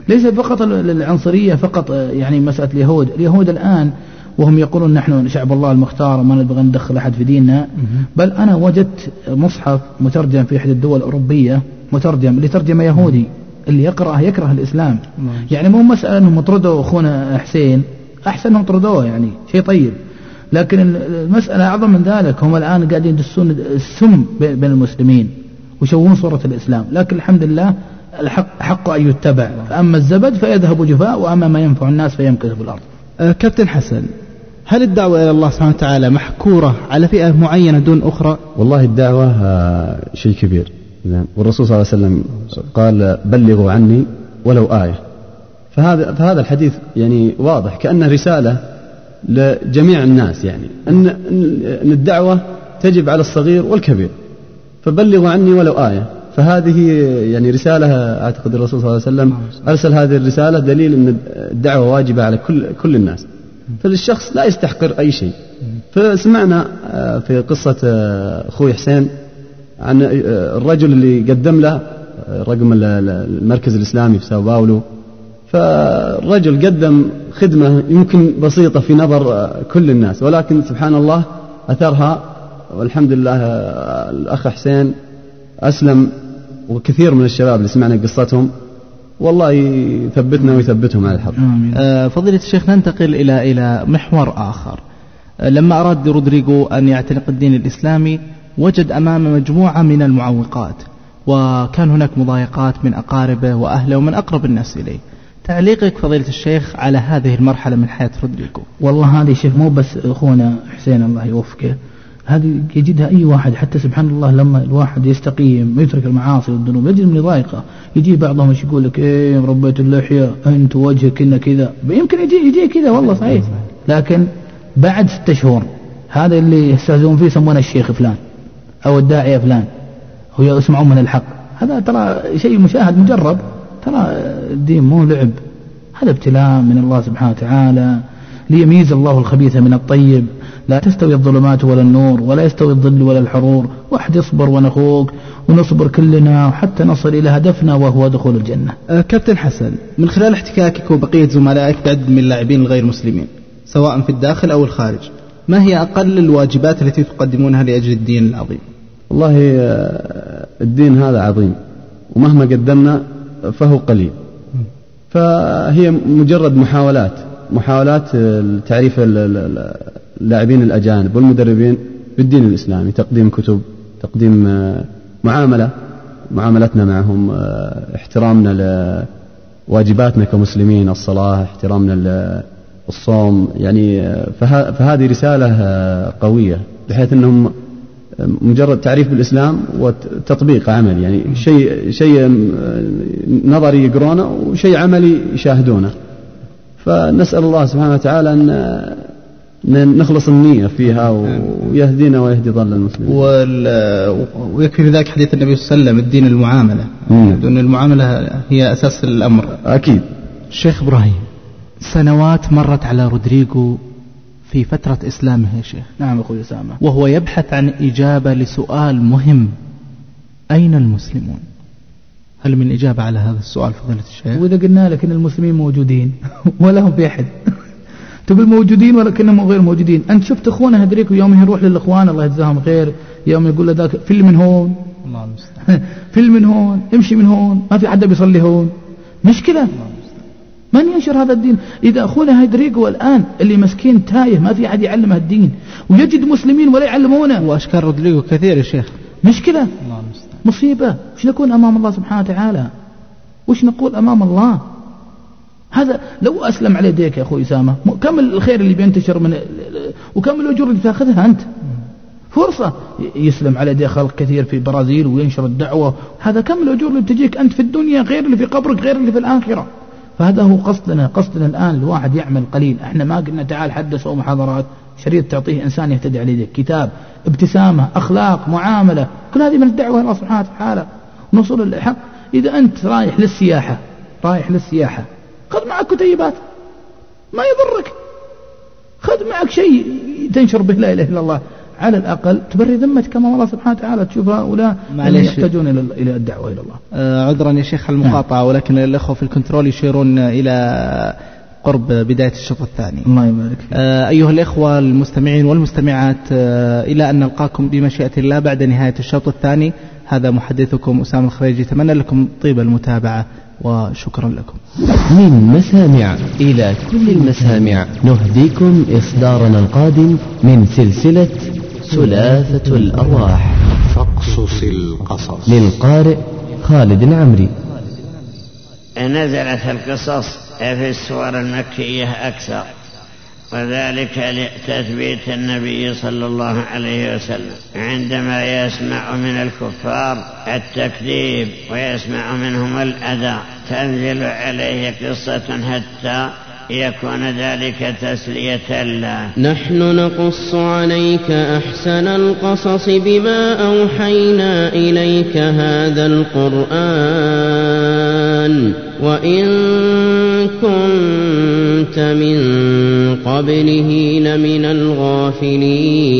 ليس فقط العنصرية فقط يعني مسألة اليهود. اليهود الآن وهم يقولون نحن شعب الله المختار وما نبغى ندخل أحد في ديننا. بل أنا وجدت مصحف مترجم في إحدى الدول الأوروبية مترجم لترجمة يهودي اللي يقرأه يكره الإسلام. يعني مو مسألة أنهم طردوا أخونا حسين. أحسن أنهم طردوه يعني شيء طيب. لكن المسألة أعظم من ذلك هم الآن قاعدين يدسون السم بين المسلمين ويشوهون صورة الإسلام. لكن الحمد لله الحق حق أن يتبع. فأما الزبد فيذهب جفاء وأما ما ينفع الناس فيمكث في الأرض. أه كابتن حسن هل الدعوة إلى الله سبحانه وتعالى محكورة على فئة معينة دون أخرى؟ والله الدعوة آه، شيء كبير. نعم. والرسول صلى الله عليه وسلم قال بلغوا عني ولو آية. فهذا فهذا الحديث يعني واضح كأنه رسالة لجميع الناس يعني أن أن الدعوة تجب على الصغير والكبير. فبلغوا عني ولو آية. فهذه يعني رسالة أعتقد الرسول صلى الله عليه وسلم أرسل هذه الرسالة دليل أن الدعوة واجبة على كل كل الناس. فالشخص لا يستحقر أي شيء. فسمعنا في قصة أخوي حسين عن الرجل اللي قدم له رقم المركز الإسلامي في ساو باولو. فالرجل قدم خدمة يمكن بسيطة في نظر كل الناس ولكن سبحان الله أثرها والحمد لله الأخ حسين أسلم وكثير من الشباب اللي سمعنا قصتهم والله يثبتنا ويثبتهم على الحق. آه فضيلة الشيخ ننتقل إلى إلى محور آخر. آه لما أراد رودريغو أن يعتنق الدين الإسلامي وجد أمامه مجموعة من المعوقات وكان هناك مضايقات من أقاربه وأهله ومن أقرب الناس إليه. تعليقك فضيلة الشيخ على هذه المرحلة من حياة رودريغو والله هذه شيخ مو بس أخونا حسين الله يوفقه. هذه يجدها أي واحد حتى سبحان الله لما الواحد يستقيم ويترك المعاصي والذنوب يجد من يضايقه. يجي بعضهم إيش يقول لك إيه ربيت اللحية أنت وجهك كنا كذا. يمكن يجي يجي كذا والله صحيح. لكن بعد ستة شهور هذا اللي يستهزئون فيه يسمونه الشيخ فلان أو الداعية فلان هو يسمعون من الحق. هذا ترى شيء مشاهد مجرب. ترى الدين مو لعب. هذا ابتلاء من الله سبحانه وتعالى ليميز الله الخبيث من الطيب. لا تستوي الظلمات ولا النور ولا يستوي الظل ولا الحرور. واحد يصبر ونخوك ونصبر كلنا حتى نصل إلى هدفنا وهو دخول الجنة. أه كابتن حسن من خلال احتكاكك وبقية زملائك بعدد من اللاعبين الغير مسلمين سواء في الداخل أو الخارج. ما هي أقل الواجبات التي تقدمونها لأجل الدين العظيم؟ والله آه، الدين هذا عظيم. ومهما قدمنا فهو قليل. فهي مجرد محاولات محاولات تعريف اللاعبين الأجانب والمدربين بالدين الإسلامي تقديم كتب تقديم آه، معاملة معاملتنا معهم آه، احترامنا لواجباتنا كمسلمين الصلاة احترامنا للصوم يعني فهذه رسالة قوية بحيث أنهم مجرد تعريف بالإسلام وتطبيق عملي يعني شيء شيء نظري يقرونه وشيء عملي يشاهدونه. فنسأل الله سبحانه وتعالى أن نخلص النية فيها ويهدينا ويهدي ضل المسلمين. ويكفي في ذلك حديث النبي صلى الله عليه وسلم الدين المعاملة. دون المعاملة هي أساس الأمر. أكيد. شيخ إبراهيم سنوات مرت على رودريغو في فترة إسلامه يا شيخ. نعم أخوي أسامة. وهو يبحث عن إجابة لسؤال مهم. أين المسلمون؟ هل من إجابة على هذا السؤال فضيلة الشيخ؟ وإذا قلنا لك أن المسلمين موجودين ولا هم في أحد. تبي الموجودين ولكنهم غير موجودين. أنت شفت أخونا هدريك يوم يروح للإخوان الله يجزاهم خير. يوم يقول له ذاك في من هون. فيلم من هون امشي من هون ما في حدا بيصلي هون. مشكلة من ينشر هذا الدين؟ إذا أخونا هيدريجو الآن اللي مسكين تايه ما في أحد يعلمه الدين ويجد مسلمين ولا يعلمونه. وأشكال رودريجو كثير يا شيخ. مشكلة مصيبة. وش نكون أمام الله سبحانه وتعالى؟ وش نقول أمام الله؟ هذا لو أسلم على يديك يا أخوي أسامة كم الخير اللي بينتشر من وكم الأجور اللي تأخذها أنت؟ فرصة. يسلم على يدي خلق كثير في البرازيل وينشر الدعوة. هذا كم الأجور اللي بتجيك أنت في الدنيا غير اللي في قبرك غير اللي في الآخرة؟ فهذا هو قصدنا قصدنا الآن الواحد يعمل قليل. إحنا ما قلنا تعال حدث أو محاضرات. شريط تعطيه إنسان يهتدي على يديك كتاب ابتسامة أخلاق معاملة. كل هذه من الدعوة الله سبحانه وتعالى. ونصول الحق إذا أنت رايح للسياحة رايح للسياحة. خذ معك كتيبات. ما يضرك. خذ معك شيء تنشر به لا إله إلا الله. على الأقل تبري ذمتك أمام الله سبحانه وتعالى تشوف هؤلاء اللي يحتاجون إلى الدعوة إلى الله. آه عذرا يا شيخ المقاطعة نعم. ولكن الأخوة في الكنترول يشيرون إلى قرب بداية الشوط الثاني. الله يبارك آه أيها الإخوة المستمعين والمستمعات آه إلى أن نلقاكم بمشيئة الله بعد نهاية الشوط الثاني. هذا محدثكم أسامة الخريجي أتمنى لكم طيب المتابعة وشكرا لكم. من مسامع إلى كل المسامع نهديكم إصدارنا القادم من سلسلة ثلاثة الأرواح. فاقصص القصص. للقارئ خالد العمري. نزلت القصص في السور المكية أكثر وذلك لتثبيت النبي صلى الله عليه وسلم. عندما يسمع من الكفار التكذيب ويسمع منهم الأذى تنزل عليه قصة حتى يكون ذلك تسلية له. نحن نقص عليك أحسن القصص بما أوحينا إليك هذا القرآن. وإن كنت من قبله لمن الغافلين.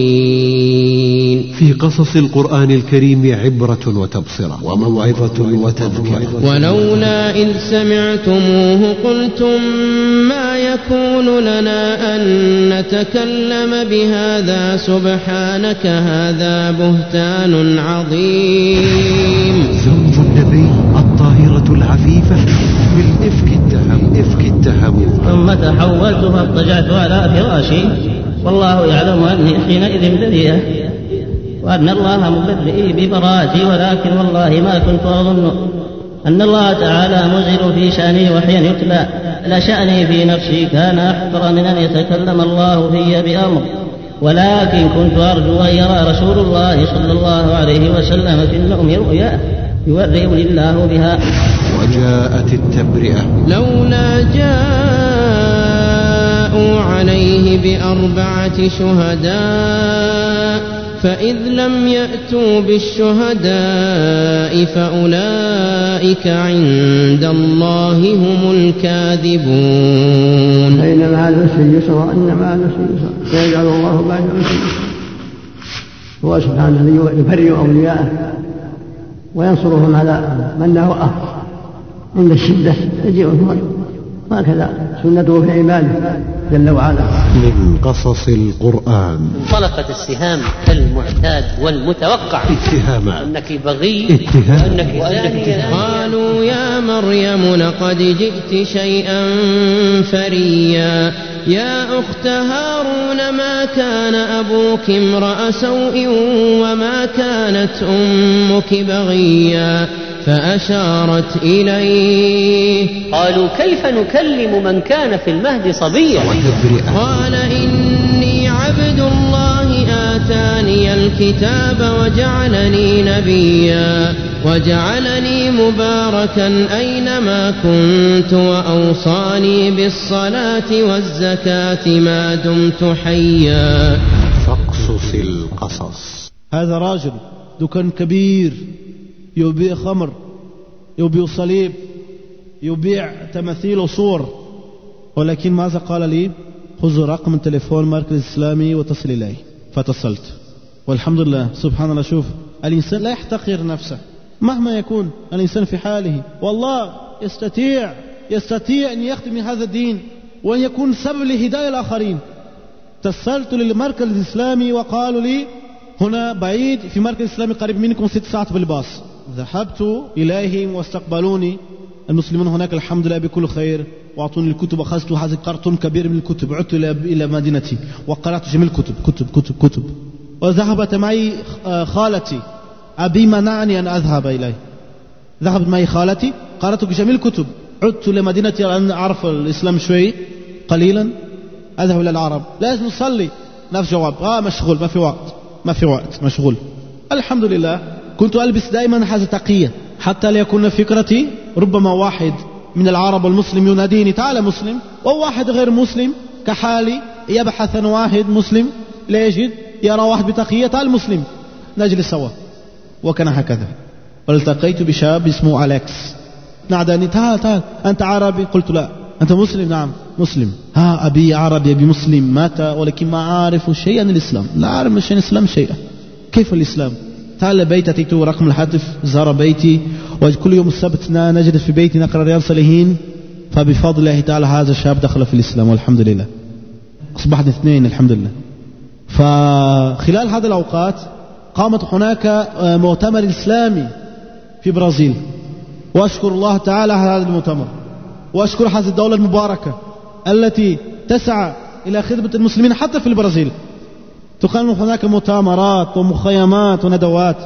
في قصص القرآن الكريم عبرة وتبصرة وموعظة وتذكرة. ولولا إذ سمعتموه قلتم ما يكون لنا أن نتكلم بهذا؟ سبحانك هذا بهتان عظيم. زوج النبي الطاهرة العفيفة بالإفك اتهم إفك اتهموا ثم تحولت فاضطجعت على فراشي والله يعلم أني حينئذ بريئة. وأن الله مبرئي ببراءتي ولكن والله ما كنت أظن أن الله تعالى مزل في شأني وحيا يتلى. لشأني في نفسي كان أحقر من أن يتكلم الله في بأمر. ولكن كنت أرجو أن يرى رسول الله صلى الله عليه وسلم في النوم رؤياه يورئني الله بها. وجاءت التبرئة. لولا جاءوا عليه بأربعة شهداء فإذ لم يأتوا بالشهداء فأولئك عند الله هم الكاذبون. فإنما هذا العسر يسرا إنما هذا العسر يسرا سيجعل الله بعد العسر هو سبحانه يبرئ أولياءه وينصرهم على من له عند الشدة يجيء الفرج. وهكذا سنته في عباده جل وعلا. من قصص القرآن. انطلقت السهام كالمعتاد والمتوقع. اتهاما. أنك بغي. اتهام. وأنك, وأنك قالوا يا مريم لقد جئت شيئا فريا. يا أخت هارون ما كان أبوك امرأ سوء وما كانت أمك بغيا؟ فأشارت إليه. قالوا كيف نكلم من كان في المهد صبيا؟ قال إني عبد الله آتاني الكتاب وجعلني نبيا. وجعلني مباركا أينما كنت وأوصاني بالصلاة والزكاة ما دمت حيا. فاقصص القصص. هذا راجل دكان كبير. يبيع خمر يبيع صليب يبيع تماثيل وصور. ولكن ماذا قال لي؟ خذوا رقم تليفون مركز إسلامي واتصل إليه فاتصلت. والحمد لله سبحان الله شوف الإنسان لا يحتقر نفسه. مهما يكون الإنسان في حاله. والله يستطيع يستطيع أن يخدم هذا الدين وأن يكون سبب لهداية الآخرين. اتصلت للمركز الإسلامي وقالوا لي هنا بعيد في مركز إسلامي قريب منكم ست ساعات بالباص. ذهبت إليهم واستقبلوني. المسلمون هناك الحمد لله بكل خير. وأعطوني الكتب. أخذت هذا قرطون كبير من الكتب. عدت إلى مدينتي. وقرأت جميع الكتب. كتب كتب كتب. وذهبت معي خالتي. أبي منعني أن أذهب إليه. ذهبت معي خالتي. قرأت جميع الكتب. عدت لمدينتي لأن أعرف الإسلام شوي قليلا. أذهب إلى العرب. لازم نصلي. نفس جواب. آه مشغول. ما في وقت. ما في وقت. مشغول. الحمد لله. كنت ألبس دائما هذا تقية حتى ليكون فكرتي ربما واحد من العرب والمسلم يناديني تعال مسلم. وواحد غير مسلم كحالي يبحث عن واحد مسلم لا يجد يرى واحد بتقية تعال مسلم. نجلس سوا. وكان هكذا. والتقيت بشاب اسمه أليكس. ناداني تعال تعال أنت عربي؟ قلت لا. أنت مسلم؟ نعم مسلم. ها أبي عربي أبي مسلم مات ولكن ما أعرف شيئا الإسلام. لا أعرف شيء الإسلام شيئا. كيف الإسلام؟ تعال بيتي أتيت رقم الهاتف زار بيتي. وكل يوم السبت نجلس في بيتي نقرأ رياض صالحين. فبفضل الله تعالى هذا الشاب دخل في الإسلام والحمد لله. أصبحنا اثنين الحمد لله. فخلال هذه الأوقات قامت هناك مؤتمر إسلامي في برازيل. وأشكر الله تعالى على هذا المؤتمر. وأشكر هذه الدولة المباركة التي تسعى إلى خدمة المسلمين حتى في البرازيل. تقام هناك مؤتمرات ومخيمات وندوات.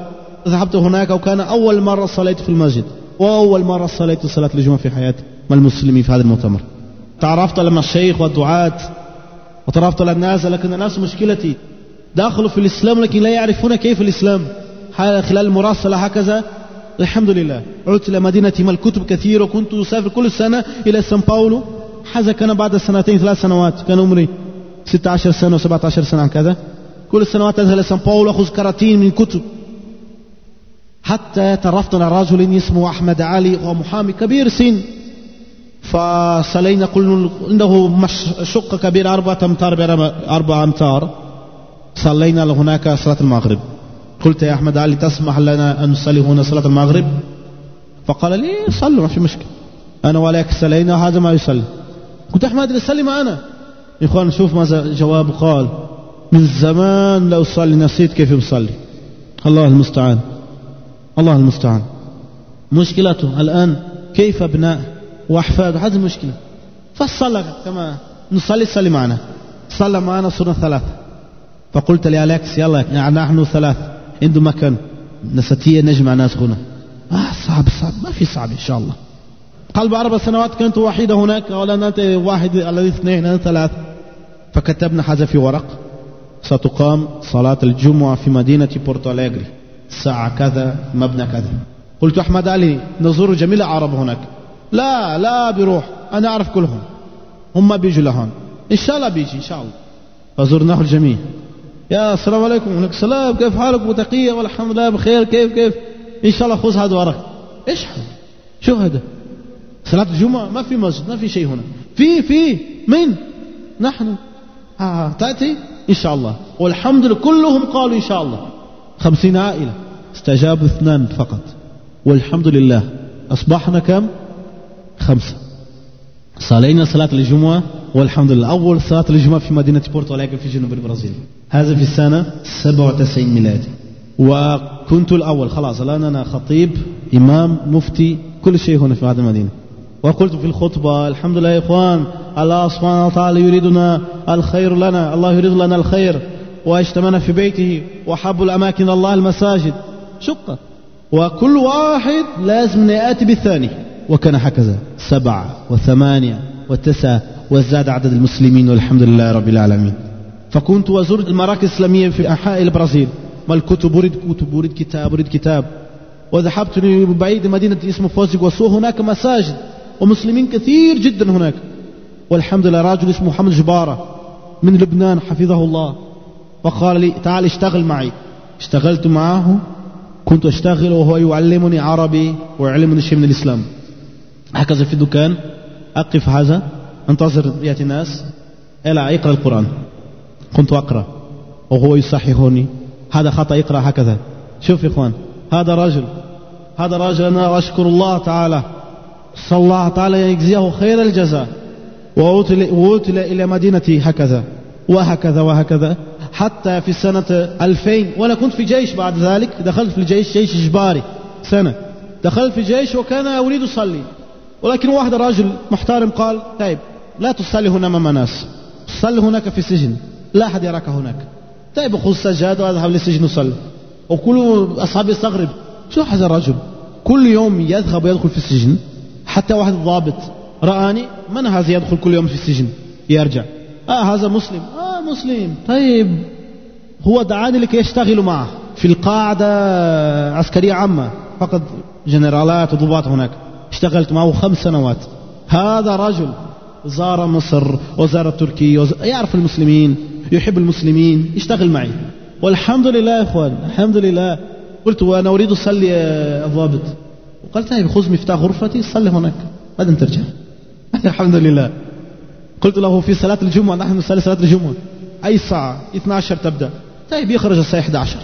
ذهبت هناك وكان أول مرة صليت في المسجد. وأول مرة صليت صلاة الجمعة في حياتي مع المسلمين في هذا المؤتمر. تعرفت لما الشيخ والدعاة وتعرفت على الناس لكن الناس مشكلتي داخلوا في الإسلام لكن لا يعرفون كيف الإسلام. خلال المراسلة هكذا الحمد لله عدت إلى مدينتي مع الكتب كثير وكنت أسافر كل سنة إلى سان باولو. هذا كان بعد سنتين ثلاث سنوات كان عمري 16 سنة و17 سنة كذا كل السنوات أذهب إلى سان باولو أخذ كراتين من كتب. حتى تعرفت على رجل اسمه أحمد علي هو محامي كبير سن. فصلينا قلنا عنده شقة كبيرة أربعة أمتار أربعة أمتار. صلينا هناك صلاة المغرب. قلت يا أحمد علي تسمح لنا أن نصلي هنا صلاة المغرب؟ فقال لي صلوا ما في مشكلة. أنا ولك صلينا هذا ما يصلي. قلت أحمد صلي معنا يا إخوان نشوف ماذا جوابه قال. من زمان لو صلي نسيت كيف يصلي. الله المستعان. الله المستعان. مشكلته الآن كيف أبناء وأحفاد؟ هذه المشكلة. فصلى كما نصلي صلي معنا. صلى معنا صرنا ثلاثة فقلت لأليكس يلا يعني نحن ثلاث. عنده مكان. نستطيع نجمع ناس هنا. آه صعب صعب. ما في صعب إن شاء الله. قال بأربع سنوات كنت وحيدة هناك ولا أنت واحد الذي اثنين أنا ثلاث. فكتبنا هذا في ورق. ستقام صلاة الجمعة في مدينة بورتو أليغري. الساعة كذا مبنى كذا. قلت أحمد علي نزور جميع العرب هناك. لا لا بيروح أنا أعرف كلهم. هم بيجوا لهون. إن شاء الله بيجي إن شاء الله. فزرناه الجميع. يا السلام عليكم وعليكم السلام كيف حالك؟ وتقية والحمد لله بخير كيف كيف؟ إن شاء الله خذ هذا ورق إيش هذا؟ شو هذا؟ صلاة الجمعة؟ ما في مسجد ما في شيء هنا. في في من؟ نحن. آه تأتي؟ إن شاء الله. والحمد لله كلهم قالوا إن شاء الله. خمسين عائلة. استجابوا اثنان فقط. والحمد لله. أصبحنا كم؟ خمسة. صلينا صلاة الجمعة والحمد لله. أول صلاة الجمعة في مدينة بورتو أليغري في جنوب البرازيل. هذا في السنة 97 ميلادي. وكنت الأول. خلاص الآن أنا خطيب إمام مفتي كل شيء هنا في هذه المدينة. وقلت في الخطبة الحمد لله يا إخوان الله سبحانه وتعالى يريدنا الخير لنا الله يريد لنا الخير واجتمعنا في بيته وحب الأماكن الله المساجد. شقة وكل واحد لازم يأتي بالثاني. وكان هكذا. سبعة وثمانية وتسعة وزاد عدد المسلمين والحمد لله رب العالمين. فكنت أزور المراكز الإسلامية في أنحاء البرازيل. ما الكتب؟ أريد كتب أريد كتاب أريد كتاب. وذهبت بعيد مدينة اسمه فوزيق وسوء هناك مساجد. ومسلمين كثير جدا هناك. والحمد لله راجل اسمه محمد جبارة من لبنان حفظه الله. فقال لي تعال اشتغل معي. اشتغلت معه كنت أشتغل وهو يعلمني عربي ويعلمني شيء من الإسلام. هكذا في الدكان. أقف هذا أنتظر يأتي الناس إلى اقرأ القرآن. كنت أقرأ وهو يصححني. هذا خطأ اقرأ هكذا. شوف يا إخوان هذا رجل هذا رجل أنا أشكر الله تعالى. صلى الله تعالى يجزيه خير الجزاء. وأوتل إلى مدينتي هكذا وهكذا وهكذا. حتى في سنة 2000 وأنا كنت في جيش بعد ذلك دخلت في الجيش جيش إجباري سنة. دخلت في جيش وكان أريد أصلي. ولكن واحد رجل محترم قال طيب لا تصلي هنا أمام ناس صلي هناك في السجن. لا أحد يراك هناك. طيب خذ السجادة واذهب للسجن وصلي. وكل أصحابي يستغرب شو هذا الرجل؟ كل يوم يذهب ويدخل في السجن. حتى واحد ضابط رآني من هذا يدخل كل يوم في السجن؟ يرجع. آه هذا مسلم. آه مسلم. طيب. هو دعاني لكي يشتغل معه في القاعدة عسكرية عامة. فقط جنرالات وضباط هناك. اشتغلت معه خمس سنوات. هذا رجل زار مصر وزار تركيا وز... يعرف المسلمين يحب المسلمين يشتغل معي. والحمد لله يا إخوان الحمد لله. قلت وأنا أريد أصلي الضابط. وقال طيب خذ مفتاح غرفتي صلي هناك. بعدين ترجع الحمد لله. قلت له في صلاة الجمعة نحن نصلي صلاة الجمعة. أي ساعة؟ 12 تبدأ. طيب يخرج الساعة 11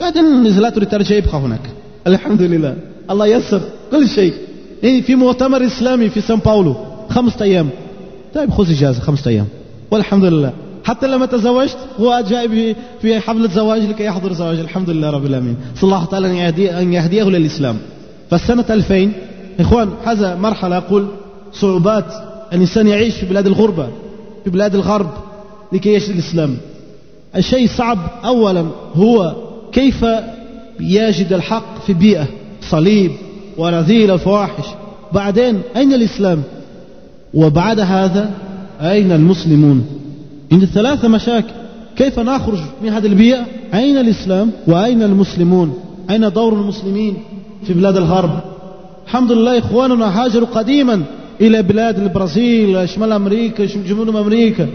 بعدين نزلت تريد ترجع يبقى هناك. الحمد لله. الله يسر كل شيء. يعني في مؤتمر إسلامي في سان باولو. خمسة أيام. طيب خذ إجازة خمسة أيام. والحمد لله. حتى لما تزوجت هو جاي في حفلة زواج لكي يحضر زواج. الحمد لله رب العالمين. صلى الله تعالى أن يهديه للإسلام. فالسنة 2000 إخوان هذا مرحلة أقول صعوبات الإنسان يعيش في بلاد الغربة في بلاد الغرب لكي يعيش الإسلام. الشيء صعب أولا هو كيف يجد الحق في بيئة صليب ورذيل الفواحش. بعدين أين الإسلام؟ وبعد هذا أين المسلمون؟ عند ثلاثة مشاكل. كيف نخرج من هذه البيئة؟ أين الإسلام؟ وأين المسلمون؟ أين دور المسلمين؟ في بلاد الغرب. الحمد لله إخواننا هاجروا قديما إلى بلاد البرازيل شمال أمريكا جنوب أمريكا.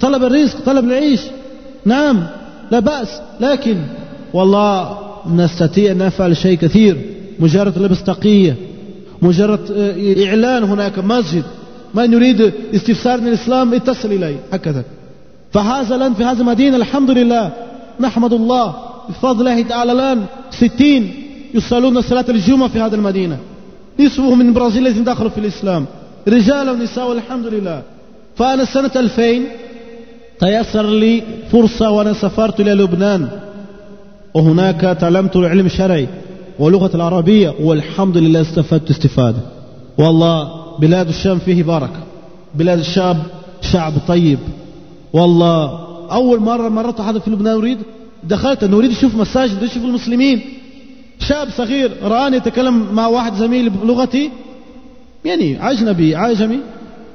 طلب الرزق طلب العيش. نعم لا بأس. لكن والله نستطيع أن نفعل شيء كثير. مجرد لبس تقية مجرد إعلان هناك مسجد. من يريد استفسار من الإسلام؟ اتصل إلي. هكذا. فهذا الآن في هذه المدينة الحمد لله. نحمد الله. بفضل الله تعالى الآن ستين يصلون صلاة الجمعة في هذه المدينة. نصفهم من البرازيل الذين دخلوا في الإسلام. رجال ونساء والحمد لله. فأنا سنة 2000 تيسر لي فرصة وأنا سافرت إلى لبنان. وهناك تعلمت العلم الشرعي ولغة العربية والحمد لله استفدت استفادة. والله بلاد الشام فيه بركة. بلاد الشام شعب طيب. والله أول مرة مرت هذا في لبنان أريد. دخلت أنه أريد أشوف مساجد أشوف المسلمين. شاب صغير رآني يتكلم مع واحد زميل بلغتي يعني أجنبي عجمي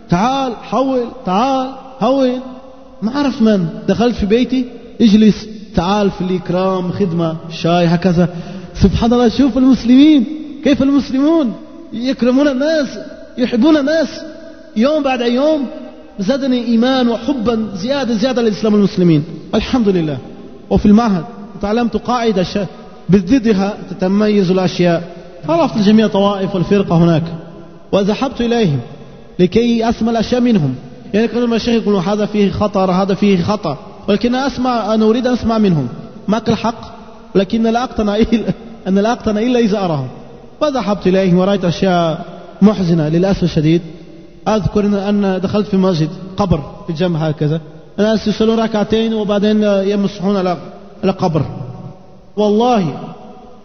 تعال حول تعال هول ما أعرف من. دخلت في بيتي اجلس تعال في الإكرام خدمة شاي هكذا. سبحان الله شوف المسلمين كيف المسلمون؟ يكرمون الناس يحبون الناس. يوم بعد يوم زادني إيمان وحبا زيادة زيادة للإسلام والمسلمين الحمد لله. وفي المعهد تعلمت قاعدة بضدها تتميز الأشياء. عرفت جميع طوائف والفرقة هناك. وذهبت إليهم لكي أسمع الأشياء منهم. يعني كانوا المشايخ يقولون هذا فيه خطر هذا فيه خطأ. ولكن أسمع أنا أريد أن أسمع منهم. معك الحق لكن لا أقتنع إلا أن لا أقتنع إلا إذا أراهم. فذهبت إليهم ورأيت أشياء محزنة للأسف الشديد. أذكر أن دخلت في مسجد قبر في الجنب هكذا. الناس يصلون ركعتين وبعدين يمسحون على قبر. والله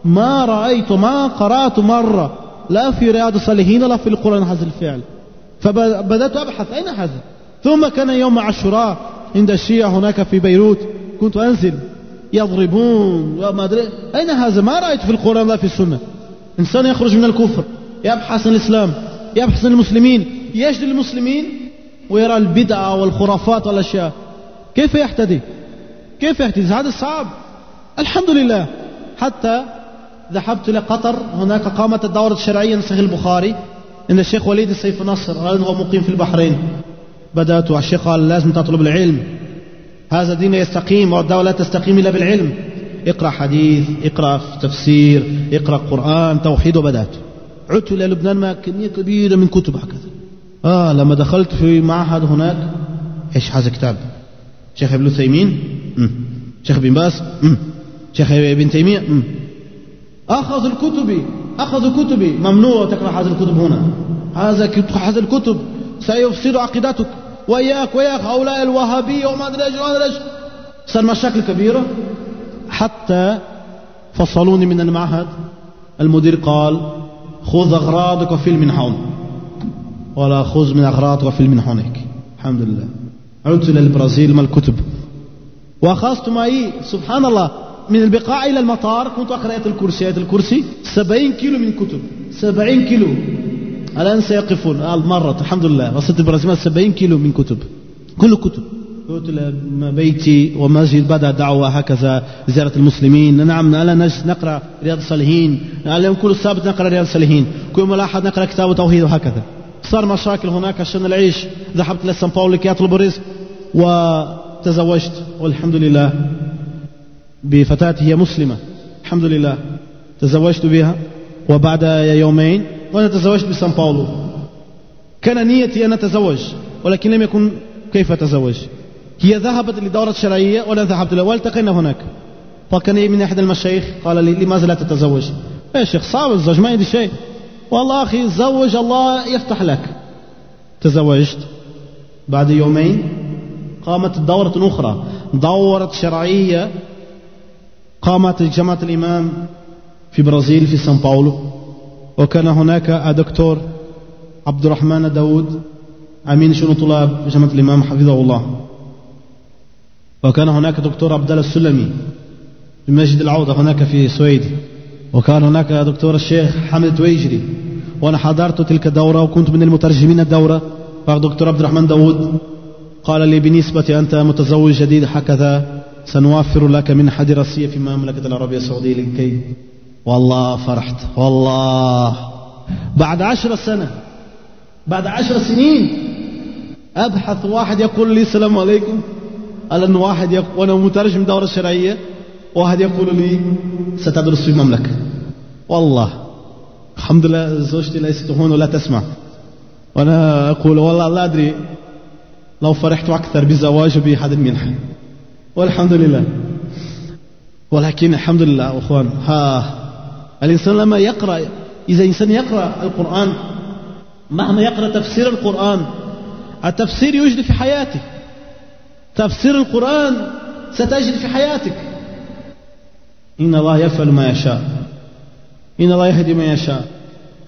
ما رأيت ما قرأت مرة لا في رياض الصالحين ولا في القرآن هذا الفعل. فبدأت أبحث أين هذا؟ ثم كان يوم عاشوراء عند الشيعة هناك في بيروت كنت أنزل يضربون وما أدري أين هذا؟ ما رأيت في القرآن لا في السنة. إنسان يخرج من الكفر يبحث عن الإسلام يبحث عن المسلمين يجد المسلمين ويرى البدعة والخرافات والأشياء. كيف يهتدي؟ كيف يهتدي؟ هذا صعب. الحمد لله حتى ذهبت إلى قطر هناك قامت الدورة الشرعية من صحيح البخاري إن الشيخ وليد السيف نصر قال هو مقيم في البحرين. بدأت والشيخ قال لازم تطلب العلم. هذا دين يستقيم والدولة لا تستقيم إلا بالعلم. اقرأ حديث اقرأ تفسير اقرأ قرآن توحيد وبدأت. عدت إلى لبنان مع كمية كبيرة من كتب هكذا. آه لما دخلت في معهد هناك إيش هذا كتاب شيخ ابن تيمين شيخ بن باز؟ شيخ ابن تيمية. أخذ الكتب أخذ كتبي. ممنوع تقرأ هذه الكتب هنا. هذا هذه الكتب. سيفسد عقيدتك. وإياك وإياك هؤلاء الوهابية وما أدري إيش وما أدري إيش. صار مشاكل كبيرة. حتى فصلوني من المعهد. المدير قال خذ أغراضك وفيل من هون. ولا خذ من أغراضك وفيل من هناك الحمد لله. عدت إلى البرازيل مع الكتب. وأخذت معي. سبحان الله. من البقاع إلى المطار كنت أقرأ آية الكرسي آية الكرسي. سبعين كيلو من كتب سبعين كيلو. الآن سيقفون. آه مرت. الحمد لله. وصلت البرازيل سبعين كيلو من كتب. كل كتب. قلت بيتي ومسجد بدأ دعوة هكذا زيارة المسلمين. نعم ألا نجلس نقرأ رياض الصالحين. اليوم كل السابت نقرأ رياض الصالحين. كل يوم الأحد نقرأ كتاب التوحيد وهكذا. صار مشاكل هناك عشان العيش؟ ذهبت لسان باولو لكي أطلب رزق وتزوجت. والحمد لله. بفتاة هي مسلمة. الحمد لله. تزوجت بها وبعد يومين وأنا تزوجت بسان باولو. كان نيتي أن أتزوج ولكن لم يكن كيف أتزوج؟ هي ذهبت لدورة شرعية ولا ذهبت له والتقينا هناك. فكان من أحد المشايخ؟ قال لي لماذا لا تتزوج؟ يا شيخ صعب الزوج ما عندي شيء. والله أخي تزوج الله يفتح لك. تزوجت. بعد يومين قامت دورة أخرى. دورة شرعية قامت جماعة الإمام في برازيل في سان باولو وكان هناك دكتور عبد الرحمن داود أمين شؤون طلاب جامعة الإمام حفظه الله. وكان هناك دكتور عبد الله السلمي في مسجد العودة هناك في سويد. وكان هناك دكتور الشيخ حمد تويجري. وأنا حضرت تلك الدورة وكنت من المترجمين الدورة. فدكتور عبد الرحمن داود قال لي بالنسبة أنت متزوج جديد هكذا سنوفر لك منحة دراسية في المملكة العربية السعودية لكي. والله فرحت والله. بعد عشر سنة بعد عشر سنين أبحث واحد يقول لي السلام عليكم. قال أنه واحد يقول وأنا مترجم دورة شرعية. واحد يقول لي ستدرس في المملكة. والله. الحمد لله زوجتي ليست هون ولا تسمع. وأنا أقول والله لا أدري لو فرحت أكثر بزواج بهذه المنحة. والحمد لله. ولكن الحمد لله أخوان ها الإنسان لما يقرأ إذا إنسان يقرأ القرآن مهما يقرأ تفسير القرآن التفسير يجد في حياته تفسير القرآن ستجد في حياتك. إن الله يفعل ما يشاء. إن الله يهدي من يشاء.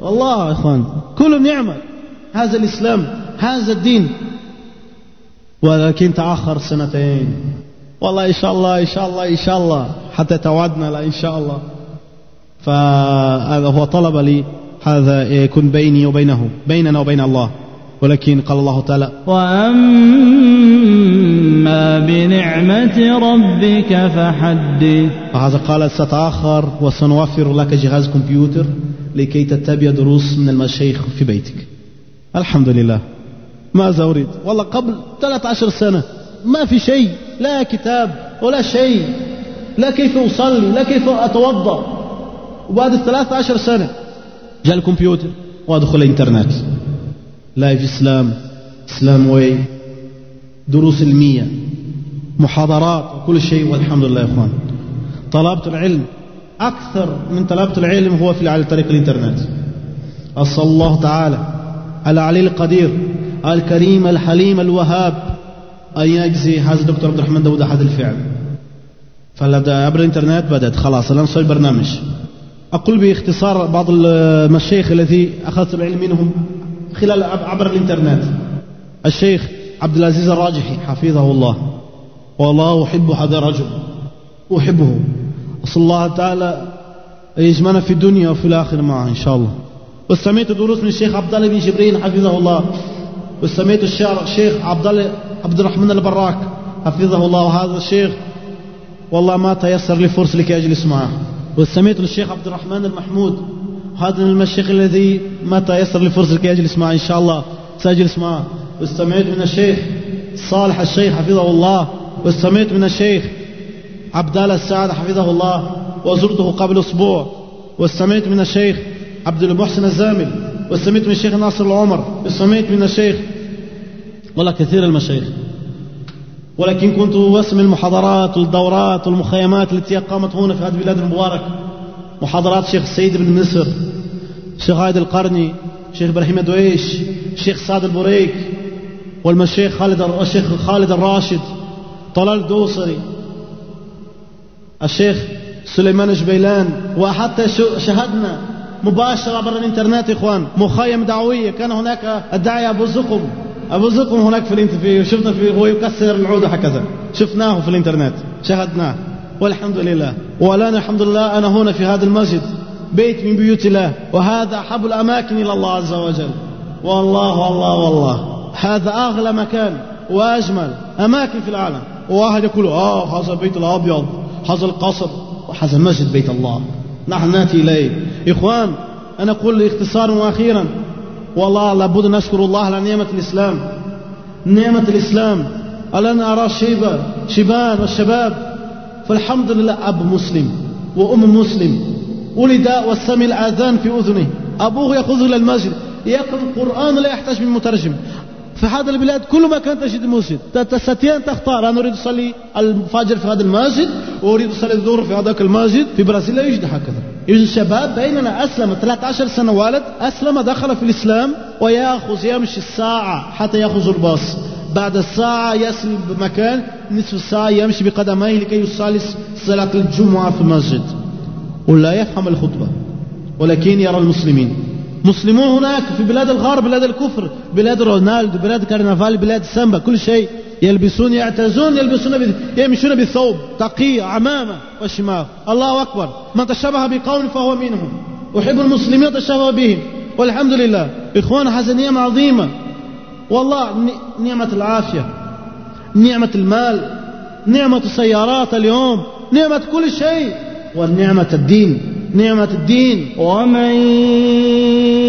والله يا إخوان كل نعمة هذا الإسلام هذا الدين. ولكن تأخر سنتين. والله إن شاء الله إن شاء الله إن شاء الله حتى توعدنا لا إن شاء الله فهذا هو طلب لي هذا يكون بيني وبينه بيننا وبين الله ولكن قال الله تعالى وأما بنعمة ربك فحدث فهذا قال ستأخر وسنوفر لك جهاز كمبيوتر لكي تتبع دروس من المشايخ في بيتك الحمد لله ماذا أريد والله قبل 13 سنة ما في شيء لا كتاب ولا شيء لا كيف أصلي لا كيف أتوضأ. وبعد 13 سنة جاء الكمبيوتر وأدخل الإنترنت. Live Islam Islam Way دروس علمية محاضرات وكل شيء والحمد لله يا إخوان. طلبت العلم أكثر من طلبت العلم هو في على طريق الإنترنت. أسأل الله تعالى العلي القدير الكريم الحليم الوهاب أن يجزي هذا الدكتور عبد الرحمن داود هذا الفعل. عبر الإنترنت بدأت خلاص الآن صار برنامج. أقول باختصار بعض المشايخ الذي أخذت العلم منهم خلال عبر الإنترنت. الشيخ عبد العزيز الراجحي حفظه الله. والله أحب هذا الرجل. أحبه. أسأل الله تعالى يجمعنا في الدنيا وفي الآخرة معه إن شاء الله. واستمعت دروس من الشيخ عبد الله بن جبرين حفظه الله. واستمعت الشيخ عبد الله عبد الرحمن البراك حفظه الله وهذا الشيخ. والله ما تيسر لي فرصة لكي أجلس معه. واستمعت للشيخ عبد الرحمن المحمود. هذا المشيخ الذي ما تيسر لي فرصة لكي أجلس معه. إن شاء الله سأجلس معه. واستمعت من الشيخ صالح الشيخ حفظه الله. واستمعت من الشيخ عبد الله السعد حفظه الله. وزرته قبل أسبوع. واستمعت من الشيخ عبد المحسن الزامل. واستمعت من الشيخ ناصر العمر. واستمعت من الشيخ والله كثير المشايخ. ولكن كنت أسمع المحاضرات والدورات والمخيمات التي قامت هنا في هذه البلاد المباركة محاضرات شيخ السيد بن مصر شيخ عايد القرني شيخ إبراهيم دويش شيخ سعد البريك والمشيخ خالد الشيخ خالد الراشد طلال الدوسري الشيخ سليمان جبيلان وحتى شاهدنا مباشرة عبر الإنترنت إخوان مخيم دعوية كان هناك الداعية أبو زقم أبو زقم هناك في الانترنت شفنا فيه هو يكسر العود هكذا. شفناه في الانترنت شاهدناه. والحمد لله. والآن الحمد لله أنا هنا في هذا المسجد بيت من بيوت الله وهذا أحب الأماكن إلى الله عز وجل. والله والله والله. هذا أغلى مكان وأجمل أماكن في العالم. واحد يقول آه هذا البيت الأبيض هذا القصر وهذا مسجد بيت الله. نحن نأتي إليه. إخوان أنا أقول اختصارا وأخيرا والله لابد نشكر الله على نعمة الإسلام. نعمة الإسلام. الآن أرى شيبة شبان والشباب. فالحمد لله أب مسلم وأم مسلم. ولد وسمع الآذان في أذنه. أبوه يأخذه إلى المسجد. يقرأ القرآن لا يحتاج من مترجم. في هذا البلاد كل مكان تجد مسجد تستطيع أن تختار. أنا أريد أصلي الفجر في هذا المسجد وأريد أصلي الظهر في هذاك المسجد. في برازيل لا يوجد هكذا. يوجد شباب بيننا أسلم. 13 سنة ولد أسلم دخل في الإسلام ويأخذ يمشي الساعة حتى يأخذ الباص. بعد الساعة يصل بمكان نصف الساعة يمشي بقدميه لكي يصلي صلاة الجمعة في المسجد. ولا يفهم الخطبة ولكن يرى المسلمين. مسلمون هناك في بلاد الغرب بلاد الكفر بلاد رونالدو بلاد كارنفال بلاد السامبا كل شيء. يلبسون يعتزون يلبسون يمشون بالثوب. تقية عمامة وشماغ. الله أكبر. من تشبه بقوم فهو منهم. أحب المسلمين تشبه بهم. والحمد لله. إخوان هذه نعمة عظيمة. والله نعمة العافية. نعمة المال. نعمة السيارات اليوم. نعمة كل شيء. والنعمة الدين. نعمة الدين. ومن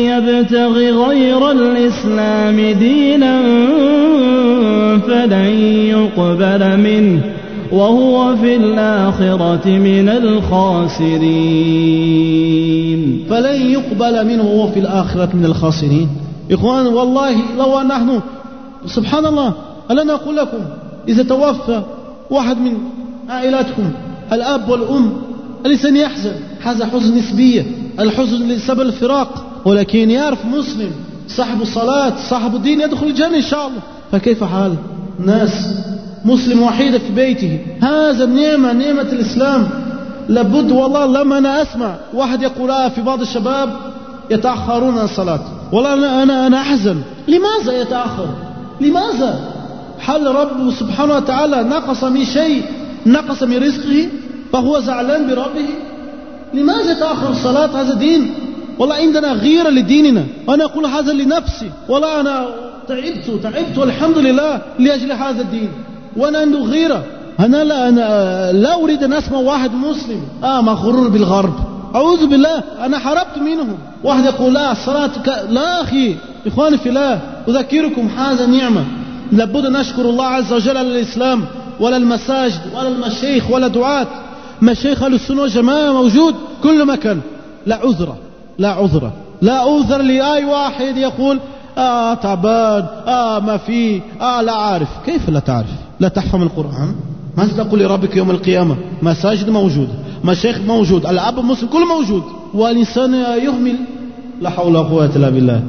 يبتغ غير الإسلام دينا فلن يقبل منه وهو في الآخرة من الخاسرين. فلن يقبل منه وهو في الآخرة من الخاسرين. إخوان والله لو نحن سبحان الله ألا نقول لكم إذا توفى واحد من عائلاتكم الأب والأم الإنسان يحزن؟ هذا حزن نسبية الحزن لسبب الفراق. ولكن يعرف مسلم صاحب الصلاة صاحب الدين يدخل الجنة إن شاء الله. فكيف حال؟ ناس مسلم وحيد في بيته. هذا النعمة نعمة الإسلام. لابد والله لما أنا أسمع واحد يقول آه في بعض الشباب يتأخرون عن الصلاة. والله أنا, أنا, أنا أحزن. لماذا يتأخر؟ لماذا؟ هل رب سبحانه وتعالى نقص من شيء نقص من رزقه؟ فهو زعلان بربه؟ لماذا تأخر الصلاة هذا دين؟ والله عندنا غيرة لديننا. أنا أقول هذا لنفسي. والله أنا تعبت تعبت والحمد لله لأجل هذا الدين. وأنا عنده غيرة. أنا لا, أنا لا أريد أن أسمع واحد مسلم. آه مغرور بالغرب. أعوذ بالله أنا حربت منهم. واحد يقول لا الصلاة ك... لا أخي. إخواني في الله أذكركم هذا نعمة. لابد نشكر الله عز وجل على الإسلام ولا المساجد ولا المشايخ ولا دعاة. مشايخ أهل السنة والجماعة موجود كل مكان. لا عذر لا عذر لا عذر لأي واحد يقول آه تعبان آه ما في آه لا عارف. كيف لا تعرف؟ لا تفهم القرآن. ماذا تقول لربك يوم القيامة مساجد موجود مشايخ موجود الأب المسلم كل موجود. والإنسان يهمل. لا حول ولا قوة إلا بالله.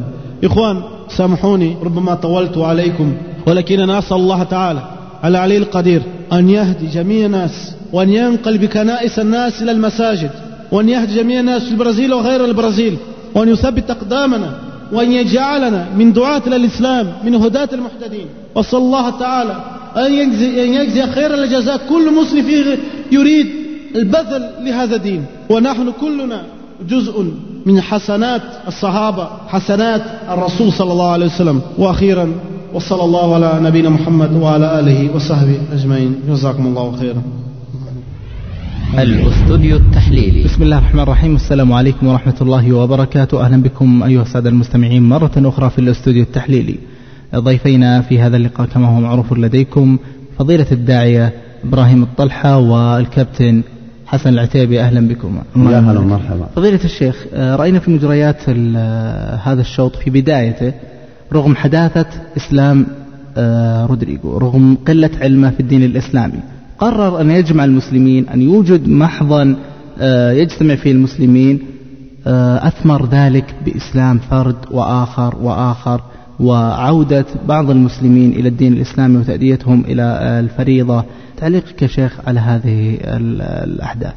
إخوان سامحوني ربما طولت عليكم ولكن أنا أسأل الله تعالى على علي القدير أن يهدي جميع الناس وأن ينقل بكنائس الناس إلى المساجد وأن يهدي جميع الناس في البرازيل وغير البرازيل وأن يثبت أقدامنا وأن يجعلنا من دعاة الإسلام من هداة المحتدين وصلى الله تعالى. أن يجزي, أن يجزي خير الجزاء. كل مسلم فيه يريد البذل لهذا الدين. ونحن كلنا جزء من حسنات الصحابة حسنات الرسول صلى الله عليه وسلم. وأخيرا وصلى الله على نبينا محمد وعلى آله وصحبه أجمعين. جزاكم الله خيرا. الأستوديو التحليلي. بسم الله الرحمن الرحيم. السلام عليكم ورحمة الله وبركاته. أهلا بكم أيها السادة المستمعين مرة أخرى في الأستوديو التحليلي. ضيفينا في هذا اللقاء كما هو معروف لديكم فضيلة الداعية إبراهيم الطلحة والكابتن حسن العتيبي. أهلا بكم. يا هلا ومرحبا. فضيلة الشيخ رأينا في مجريات هذا الشوط في بدايته رغم حداثة إسلام رودريغو رغم قلة علمه في الدين الإسلامي قرر أن يجمع المسلمين أن يوجد محضا يجتمع فيه المسلمين أثمر ذلك بإسلام فرد وآخر وآخر وعودة بعض المسلمين إلى الدين الإسلامي وتأديتهم إلى الفريضة. تعليقك يا شيخ على هذه الأحداث.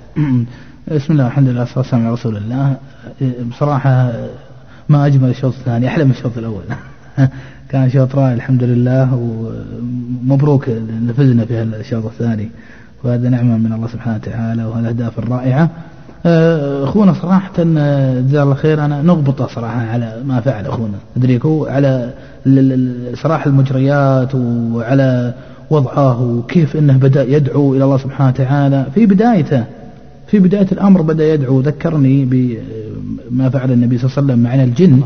بسم الله والحمد لله والصلاة والسلام على رسول الله. بصراحة ما أجمل الشوط الثاني أحلى من الشوط الأول. كان شوط رائع الحمد لله ومبروك نفزنا في الشوط الثاني. وهذا نعمة من الله سبحانه وتعالى وهالأهداف الرائعة. آه، أخونا صراحة آه، جزاه الله خير. أنا نغبطه صراحة على ما فعل أخونا. ادريكو على صراحة المجريات وعلى وضعه وكيف إنه بدأ يدعو إلى الله سبحانه وتعالى. في بدايته في بداية الأمر بدأ يدعو ذكرني بما فعل النبي صلى الله عليه وسلم مع الجن.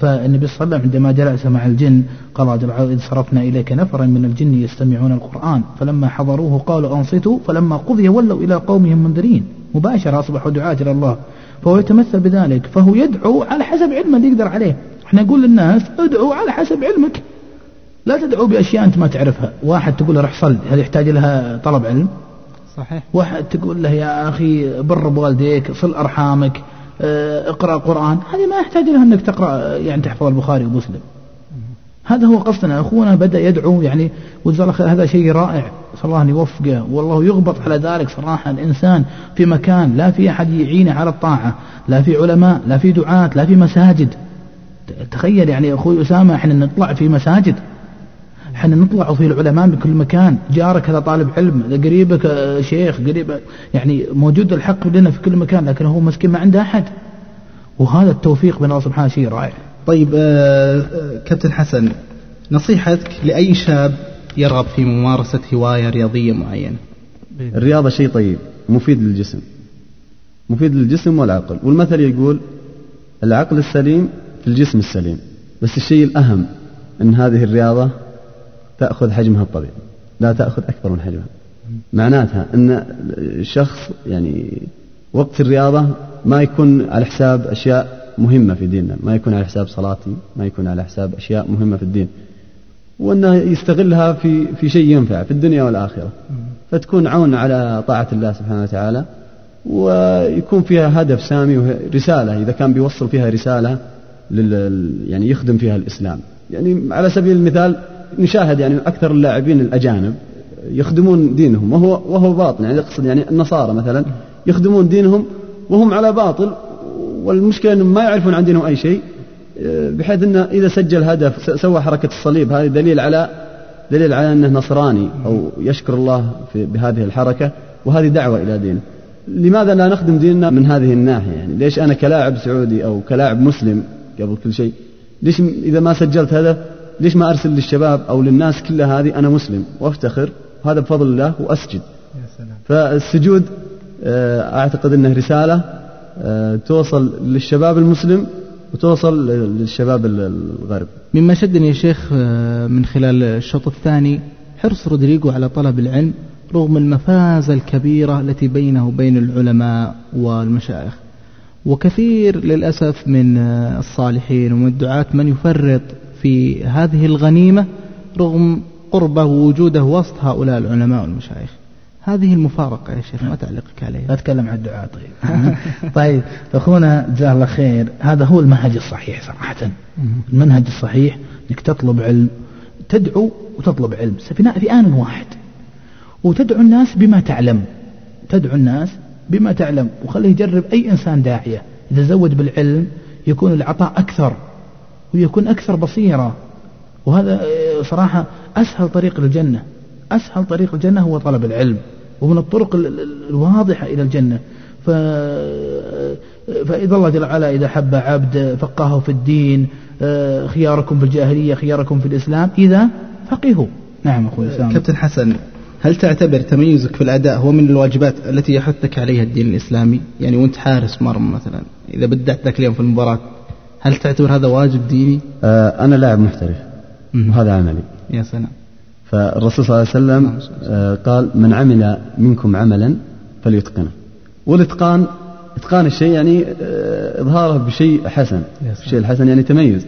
فالنبي صلى الله عليه وسلم عندما جلس مع الجن قال جل إذ صرفنا إليك نفرا من الجن يستمعون القرآن. فلما حضروه قالوا أنصتوا. فلما قضي ولوا إلى قومهم منذرين. مباشرة أصبحوا دعاة إلى الله. فهو يتمثل بذلك. فهو يدعو على حسب علمه اللي يقدر عليه. إحنا نقول للناس ادعوا على حسب علمك. لا تدعو بأشياء أنت ما تعرفها. واحد تقول له رح صل. هذا يحتاج لها طلب علم؟ صحيح. واحد تقول له يا أخي بر بوالديك صل أرحامك آه اقرأ قرآن. هذه ما يحتاج لها أنك تقرأ يعني تحفظ البخاري ومسلم. هذا هو قصدنا. أخونا بدأ يدعو يعني خير هذا شيء رائع. صلى الله أن يوفقه والله يغبط على ذلك صراحة. الإنسان في مكان لا في أحد يعينه على الطاعة لا في علماء لا في دعاة لا في مساجد. تخيل يعني أخوي أسامة إحنا نطلع في مساجد. إحنا نطلع في العلماء بكل مكان. جارك هذا طالب علم قريبك شيخ قريب يعني موجود الحق لنا في كل مكان لكن هو مسكين ما عنده أحد. وهذا التوفيق من الله سبحانه شيء رائع. طيب آه, آه، كابتن حسن نصيحتك لأي شاب يرغب في ممارسة هواية رياضية معينة؟ الرياضة شيء طيب مفيد للجسم. مفيد للجسم والعقل. والمثل يقول العقل السليم في الجسم السليم. بس الشيء الأهم أن هذه الرياضة تأخذ حجمها الطبيعي. لا تأخذ أكبر من حجمها. معناتها أن الشخص يعني وقت الرياضة ما يكون على حساب أشياء مهمة في ديننا ما يكون على حساب صلاتي ما يكون على حساب أشياء مهمة في الدين. وأنه يستغلها في في شيء ينفع في الدنيا والآخرة. فتكون عون على طاعة الله سبحانه وتعالى ويكون فيها هدف سامي ورسالة إذا كان بيوصل فيها رسالة لل يعني يخدم فيها الإسلام. يعني على سبيل المثال نشاهد يعني أكثر اللاعبين الأجانب يخدمون دينهم وهو وهو باطل يعني يقصد يعني النصارى مثلا يخدمون دينهم وهم على باطل والمشكلة أنهم ما يعرفون عن دينهم أي شيء بحيث أنه إذا سجل هدف سوى حركة الصليب هذه دليل على دليل على أنه نصراني أو يشكر الله بهذه الحركة وهذه دعوة إلى دينه. لماذا لا نخدم ديننا من هذه الناحية؟ يعني ليش أنا كلاعب سعودي أو كلاعب مسلم قبل كل شيء؟ ليش إذا ما سجلت هذا ليش ما أرسل للشباب أو للناس كلها هذه؟ أنا مسلم وأفتخر هذا بفضل الله وأسجد. يا سلام. فالسجود آه، أعتقد أنه رسالة آه، توصل للشباب المسلم وتوصل للشباب الغرب. مما شدني يا شيخ آه، من خلال الشوط الثاني حرص رودريجو على طلب العلم رغم المفازة الكبيرة التي بينه وبين العلماء والمشايخ. وكثير للأسف من الصالحين ومن الدعاة من يفرط في هذه الغنيمة رغم قربه ووجوده وسط هؤلاء العلماء والمشايخ. هذه المفارقة يا شيخ ما تعليقك عليها؟ أتكلم عن الدعاء طيب. طيب أخونا جزاه الله خير. هذا هو المنهج الصحيح صراحة. المنهج الصحيح أنك تطلب علم تدعو وتطلب علم في آن واحد. وتدعو الناس بما تعلم. تدعو الناس بما تعلم. وخليه يجرب أي إنسان داعية. إذا زود بالعلم يكون العطاء أكثر. ويكون أكثر بصيرة وهذا صراحة أسهل طريق للجنة. أسهل طريق الجنة هو طلب العلم. ومن الطرق الواضحة إلى الجنة. ف... فإذا الله جل وعلا إذا حب عبد فقهه في الدين آه، خياركم في الجاهلية خياركم في الإسلام إذا فقهوا. نعم أخوي سامي كابتن حسن هل تعتبر تميزك في الأداء هو من الواجبات التي يحثك عليها الدين الإسلامي؟ يعني وأنت حارس مرمى مثلا. إذا بدأت ذاك اليوم في المباراة هل تعتبر هذا واجب ديني؟ آه أنا لاعب محترف. وهذا عملي. يا سلام. فالرسول صلى الله عليه وسلم آه، قال من عمل منكم عملا فليتقنه. والإتقان إتقان الشيء يعني آه، إظهاره بشيء حسن الشيء الحسن يعني تميز.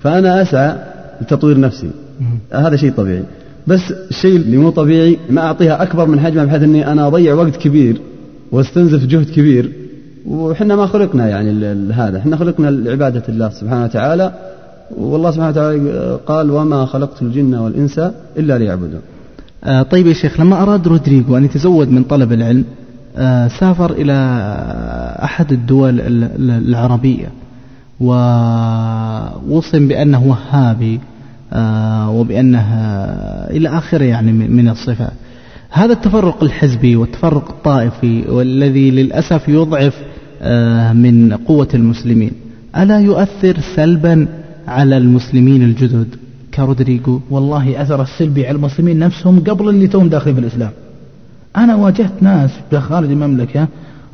فأنا أسعى لتطوير نفسي. هذا شيء طبيعي. بس الشيء اللي مو طبيعي ما أعطيها أكبر من حجمه بحيث أني أنا أضيع وقت كبير وأستنزف جهد كبير. وحنا ما خلقنا يعني هذا. إحنا خلقنا لعبادة الله سبحانه وتعالى. والله سبحانه وتعالى قال وما خلقت الجن والإنس إلا ليعبدون. آه طيب يا شيخ لما أراد رودريغو أن يتزود من طلب العلم آه سافر إلى أحد الدول العربية ووصم بأنه وهابي آه وبأنه إلى آخره يعني من الصفات. هذا التفرق الحزبي والتفرق الطائفي والذي للأسف يضعف آه من قوة المسلمين. ألا يؤثر سلبا على المسلمين الجدد؟ كرودريغو والله أثر السلبي على المسلمين نفسهم قبل اللي توم داخلين في الإسلام. أنا واجهت ناس خارج المملكة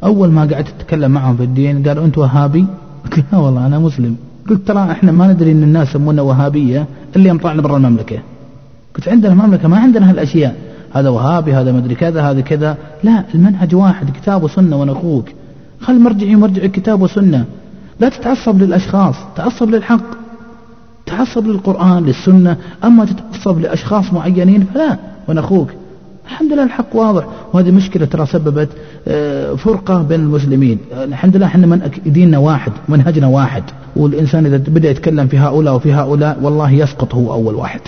أول ما قعدت أتكلم معهم في الدين قالوا أنت وهابي؟ قلت لا والله أنا مسلم. قلت ترى إحنا ما ندري إن الناس يسمونا وهابية إلا يوم طلعنا برا المملكة. قلت عندنا المملكة ما عندنا هالأشياء، هذا وهابي هذا مدري كذا هذا كذا، لا المنهج واحد كتاب وسنة وأنا أخوك. خل مرجعي مرجع الكتاب وسنه. لا تتعصب للأشخاص، تعصب للحق. تعصب للقرآن للسنة، أما تتعصب لأشخاص معينين فلا وأنا أخوك. الحمد لله الحق واضح وهذه مشكلة ترى سببت آه، فرقة بين المسلمين الحمد لله إحنا من ديننا واحد منهجنا واحد والإنسان إذا بدأ يتكلم في هؤلاء وفي هؤلاء والله يسقط هو أول واحد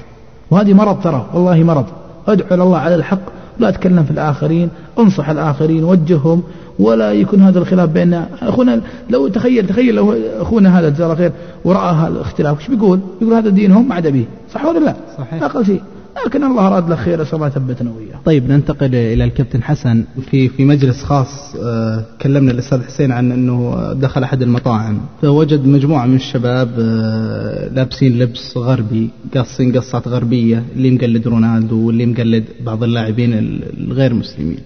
وهذه مرض ترى والله مرض ادعو إلى الله على الحق لا أتكلم في الآخرين انصح الآخرين وجههم ولا يكون هذا الخلاف بيننا أخونا لو تخيل تخيل لو أخونا هذا جزاه خير ورأى هذا الاختلاف إيش بيقول؟ بيقول هذا دينهم ما عدا به صح ولا لا؟ صحيح أقل شيء لكن الله أراد له خير الله ثبتنا وياه طيب ننتقل إلى الكابتن حسن. في في مجلس خاص آه كلمنا الأستاذ حسين عن أنه دخل أحد المطاعم. فوجد مجموعة من الشباب آه لابسين لبس غربي قاصين قصات غربية اللي مقلد رونالدو واللي مقلد بعض اللاعبين الغير مسلمين.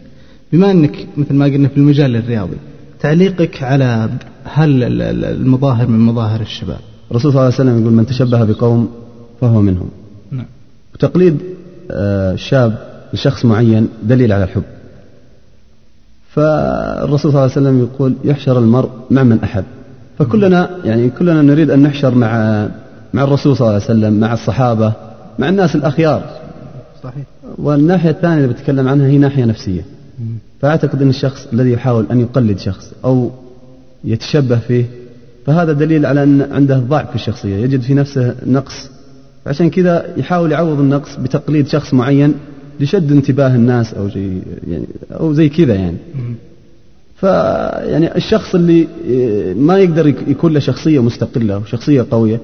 بما أنك مثل ما قلنا في المجال الرياضي تعليقك على هل المظاهر من مظاهر الشباب؟ الرسول صلى الله عليه وسلم يقول من تشبه بقوم فهو منهم. وتقليد آه، شاب لشخص معين دليل على الحب. فالرسول صلى الله عليه وسلم يقول يحشر المرء مع من أحب. فكلنا يعني كلنا نريد أن نحشر مع مع الرسول صلى الله عليه وسلم مع الصحابة مع الناس الأخيار. صحيح. والناحية الثانية اللي بتكلم عنها هي ناحية نفسية. فأعتقد أن الشخص الذي يحاول أن يقلد شخص أو يتشبه فيه فهذا دليل على أن عنده ضعف في الشخصية. يجد في نفسه نقص عشان كذا يحاول يعوض النقص بتقليد شخص معين لشد انتباه الناس أو شيء يعني أو زي كذا يعني. فيعني الشخص اللي ما يقدر يكون له شخصية مستقلة وشخصيه قوية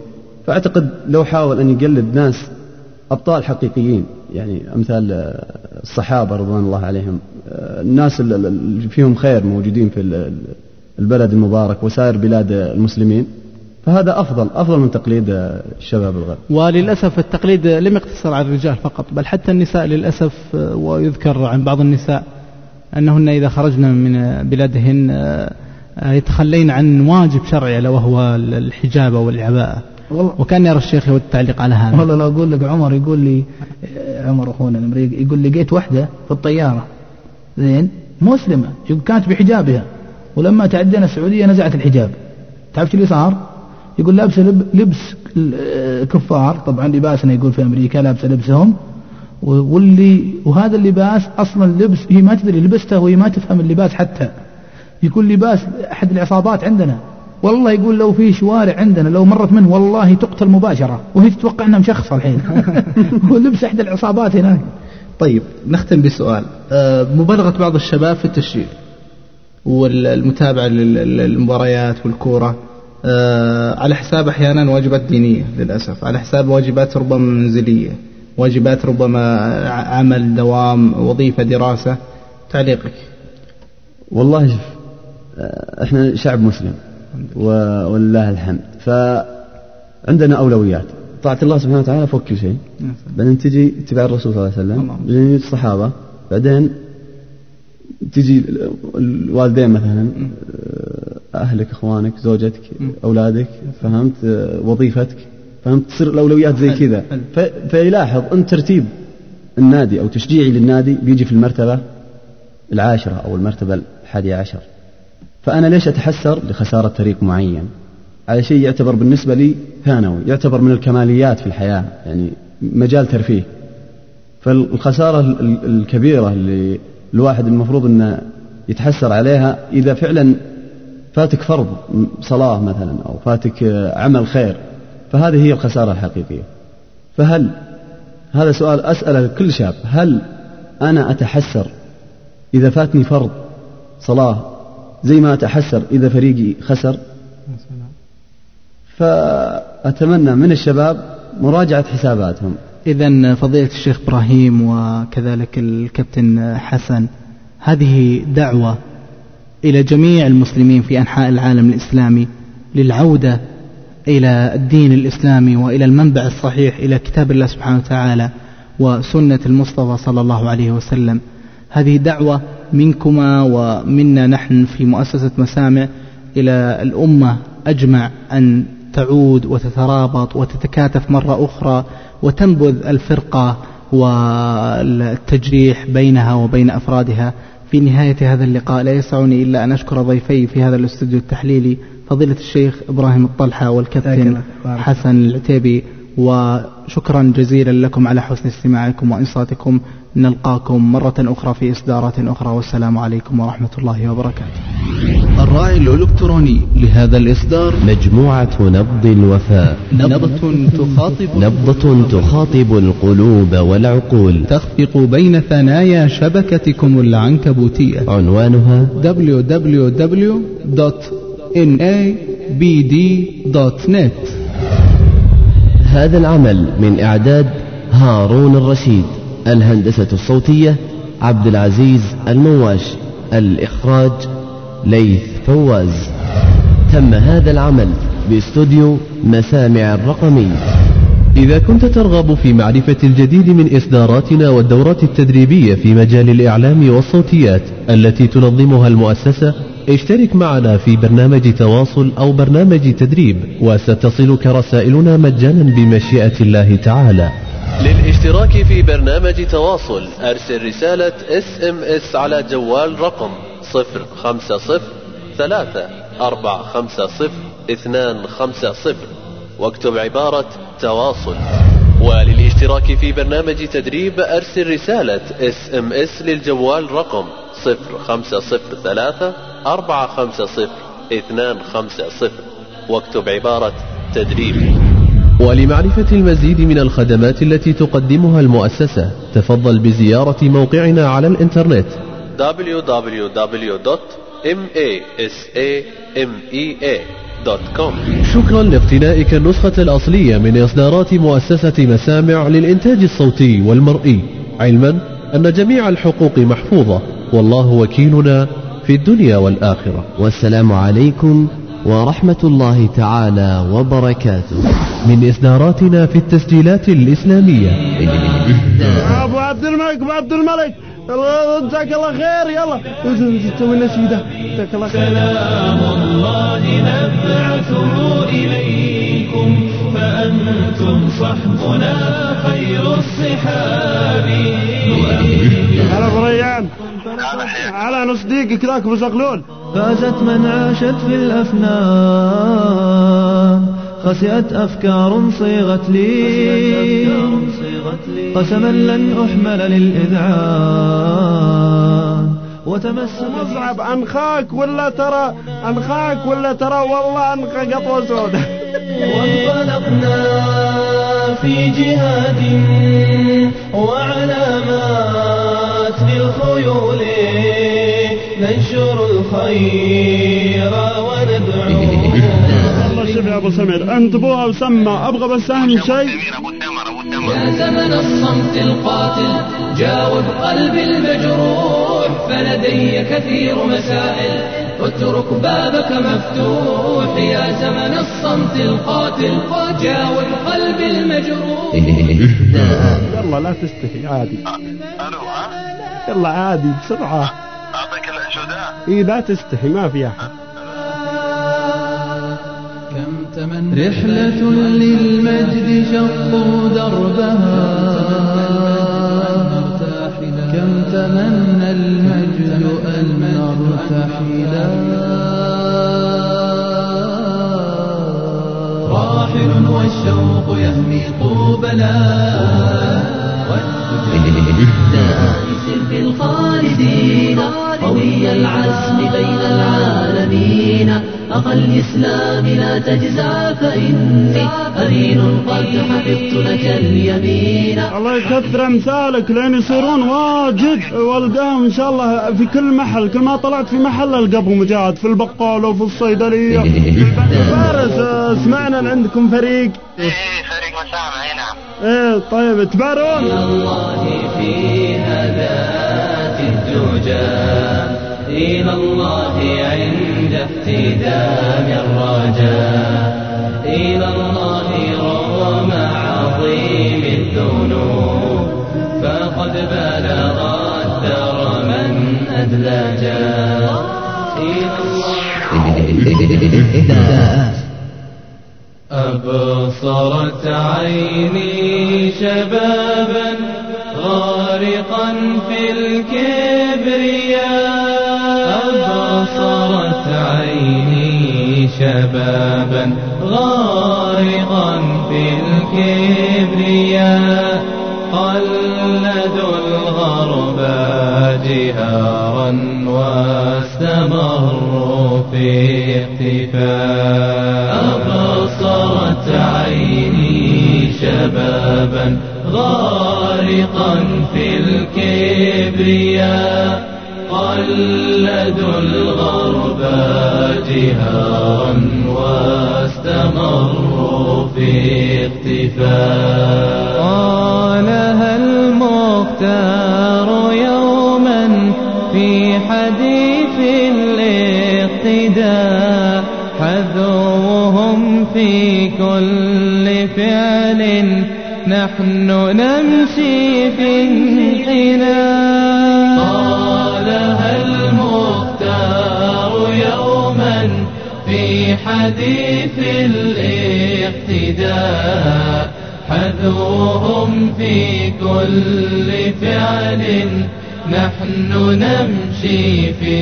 فأعتقد لو حاول أن يقلد ناس أبطال حقيقيين يعني أمثال الصحابة رضوان الله عليهم الناس اللي فيهم خير موجودين في البلد المبارك وسائر بلاد المسلمين. فهذا أفضل أفضل من تقليد الشباب الغرب. وللأسف التقليد لم يقتصر على الرجال فقط بل حتى النساء للأسف ويذكر عن بعض النساء أنهن إذا خرجن من بلادهن يتخلين عن واجب شرعي ألا وهو الحجاب والعباءة وكان يرى الشيخ يود التعليق على هذا. والله لو أقول لك عمر يقول لي عمر أخونا الأمريكي يقول لقيت وحدة في الطيارة. زين؟ مسلمة كانت بحجابها. ولما تعدينا السعودية نزعت الحجاب. تعرف اللي صار؟ يقول لابسه لبس كفار. طبعا لباسنا يقول في أمريكا لابسه لبسهم. واللي وهذا اللباس أصلا لبس هي ما تدري لبسته وهي ما تفهم اللباس حتى. يكون لباس أحد العصابات عندنا. والله يقول لو في شوارع عندنا لو مرت منه والله تقتل مباشرة. وهي تتوقع انها مشخصه الحين. ولبس أحد العصابات هناك. طيب نختم بسؤال. أه مبالغة بعض الشباب في التشجيع والمتابعة للمباريات والكورة. آه، على حساب أحيانا واجبات دينية للأسف. على حساب واجبات ربما منزلية واجبات ربما عمل دوام وظيفة دراسة تعليقك. والله شوف آه، إحنا شعب مسلم ولله الحمد. فعندنا أولويات. طاعة الله سبحانه وتعالى فوق كل شيء. بعدين تجي اتباع الرسول صلى الله عليه وسلم بعدين الصحابة بعدين تجي الوالدين مثلا أهلك أخوانك زوجتك أولادك فهمت؟ وظيفتك فهمت؟ تصير الأولويات زي كذا. فيلاحظ أن ترتيب النادي أو تشجيعي للنادي بيجي في المرتبة العاشرة أو المرتبة الحادية عشر. فأنا ليش أتحسر؟ لخسارة فريق معين. على شيء يعتبر بالنسبة لي ثانوي يعتبر من الكماليات في الحياة يعني مجال ترفيه. فالخسارة الكبيرة اللي الواحد المفروض أنه يتحسر عليها إذا فعلا فاتك فرض صلاة مثلا أو فاتك عمل خير فهذه هي الخسارة الحقيقية. فهل هذا سؤال أسأله لكل شاب هل أنا أتحسر إذا فاتني فرض صلاة زي ما أتحسر إذا فريقي خسر؟ فأتمنى من الشباب مراجعة حساباتهم. إذا فضيلة الشيخ إبراهيم وكذلك الكابتن حسن هذه دعوة إلى جميع المسلمين في أنحاء العالم الإسلامي للعودة إلى الدين الإسلامي وإلى المنبع الصحيح إلى كتاب الله سبحانه وتعالى وسنة المصطفى صلى الله عليه وسلم. هذه دعوة منكما ومنا نحن في مؤسسة مسامع إلى الأمة أجمع أن تعود وتترابط وتتكاتف مرة أخرى وتنبذ الفرقة والتجريح بينها وبين أفرادها. في نهاية هذا اللقاء لا يسعني إلا أن أشكر ضيفي في هذا الاستوديو التحليلي فضيلة الشيخ إبراهيم الطلحة والكابتن حسن العتيبي. وشكرا جزيلا لكم على حسن استماعكم وإنصاتكم. نلقاكم مرة أخرى في إصدارات أخرى. والسلام عليكم ورحمة الله وبركاته. الراعي الإلكتروني لهذا الإصدار مجموعة نبض الوفاء. نبضة تخاطب نبضة تخاطب القلوب والعقول. تخفق بين ثنايا شبكتكم العنكبوتية. عنوانها www.nabd.net هذا العمل من إعداد هارون الرشيد الهندسة الصوتية عبد العزيز المواش الإخراج ليث فواز. تم هذا العمل باستوديو مسامع الرقمي. إذا كنت ترغب في معرفة الجديد من إصداراتنا والدورات التدريبية في مجال الإعلام والصوتيات التي تنظمها المؤسسة اشترك معنا في برنامج تواصل أو برنامج تدريب وستصلك رسائلنا مجانا بمشيئة الله تعالى. للاشتراك في برنامج تواصل أرسل رسالة SMS على جوال رقم صفر خمسة صفر ثلاثة أربعة خمسة صفر اثنان خمسة صفر. واكتب عبارة تواصل. وللاشتراك في برنامج تدريب أرسل رسالة اس ام اس للجوال رقم صفر خمسة صفر ثلاثة أربعة خمسة صفر اثنان خمسة صفر. واكتب عبارة تدريب. ولمعرفة المزيد من الخدمات التي تقدمها المؤسسة تفضل بزيارة موقعنا على الإنترنت. www.masamea.com شكرا لاقتنائك النسخة الأصلية من إصدارات مؤسسة مسامع للإنتاج الصوتي والمرئي. علما أن جميع الحقوق محفوظة والله وكيلنا في الدنيا والآخرة. والسلام عليكم ورحمة الله تعالى وبركاته. من إصداراتنا في التسجيلات الإسلامية. أبو عبد الملك أبو عبد الملك. الله- جزاك الله خير. يلا. تسوي نشيده جزاك الله خير. سلام الله نبعثه إليكم فأنتم صحبنا خير الصحاب هلا ابو ريان على نص دقيقة كذاك ابو زغلول فازت من عاشت في الأفنان. خسئت أفكار صيغت لي. قسما لن أحمل للإذعان. وتمسك مصعب أنخاك ولا ترى؟ أنخاك ولا ترى؟ والله انخى قطوة سوداء. وانطلقنا في جهاد وعلامات للخيول. الخير وندعو والله شوف يا أبو سمير. انتبوها وسمى أبغى بس أهم شيء. يا زمن الصمت القاتل جاوب قلبي المجروح. فلدي كثير مسائل واترك بابك مفتوح. يا زمن الصمت القاتل جاوب قلبي المجروح. يلا لا تستحي عادي. يلا عادي بسرعة. اي لا تستحي ما في أحد. رحلة للمجد شقوا دربها. كم تمنى المجد أن نرتحلا راحل والشوق يهمي طوبنا سر الخالدين. قوي العزم بين العالمين. أخذ الإسلام لا تجزع فإني أمين قد حفظت لك اليمين. الله يكثر أمثالك لين يصيرون واجد. والقاهم إن شاء الله في كل محل كل ما طلعت في محل القاهم مجاهد في البقالة وفي الصيدلية. فارس سمعنا ان عندكم فريق. إيه فريق مسامع اي نعم. إيه طيب تبارون. الله في هدات الدجى إلى الله عند افتدام الرجاء إلى الله رغم عظيم الذنوب فقد بلغ الدر من أدلجا. إلى الله أبصرت عيني شبابا غارقا في الكبرياء أبصرت عيني شبابا غارقا في الكبرياء قلدوا الغرب جهارا واستمروا في اختفاء أبصرت عيني شبابا غارقا في الكبرياء قلدوا الغرب جهارا واستمروا في اختفاء قالها المختار يوما في حديث الاقتداء؟ حذوهم في كل فعل. نحن نمشي في انحناء. حديث الاقتداء حذوهم في كل فعل. نحن نمشي في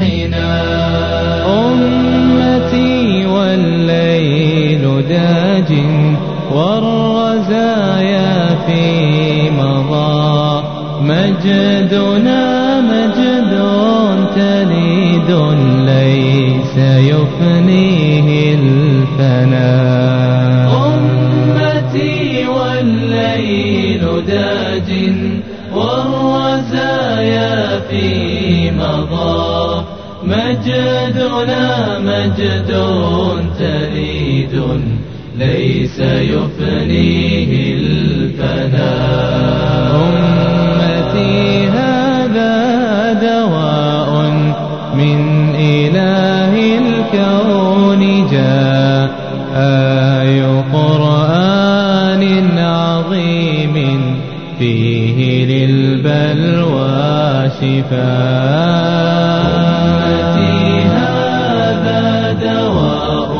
انحناء. أمتي والليل داج والرزايا في مضى. مجدنا مجد تليد ليس يفنيه الفناء أمتي والليل داج والرزايا في مضى. مجدنا مجد تليد ليس يفنيه الفناء أمتي هذا دواء آي قرآن عظيم فيه للبلوى شفاء. هذا دواء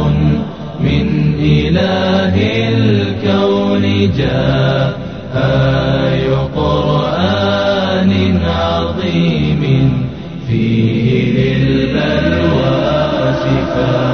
من إله الكون جاء. آي قرآن عظيم فيه للبلوى شفاء.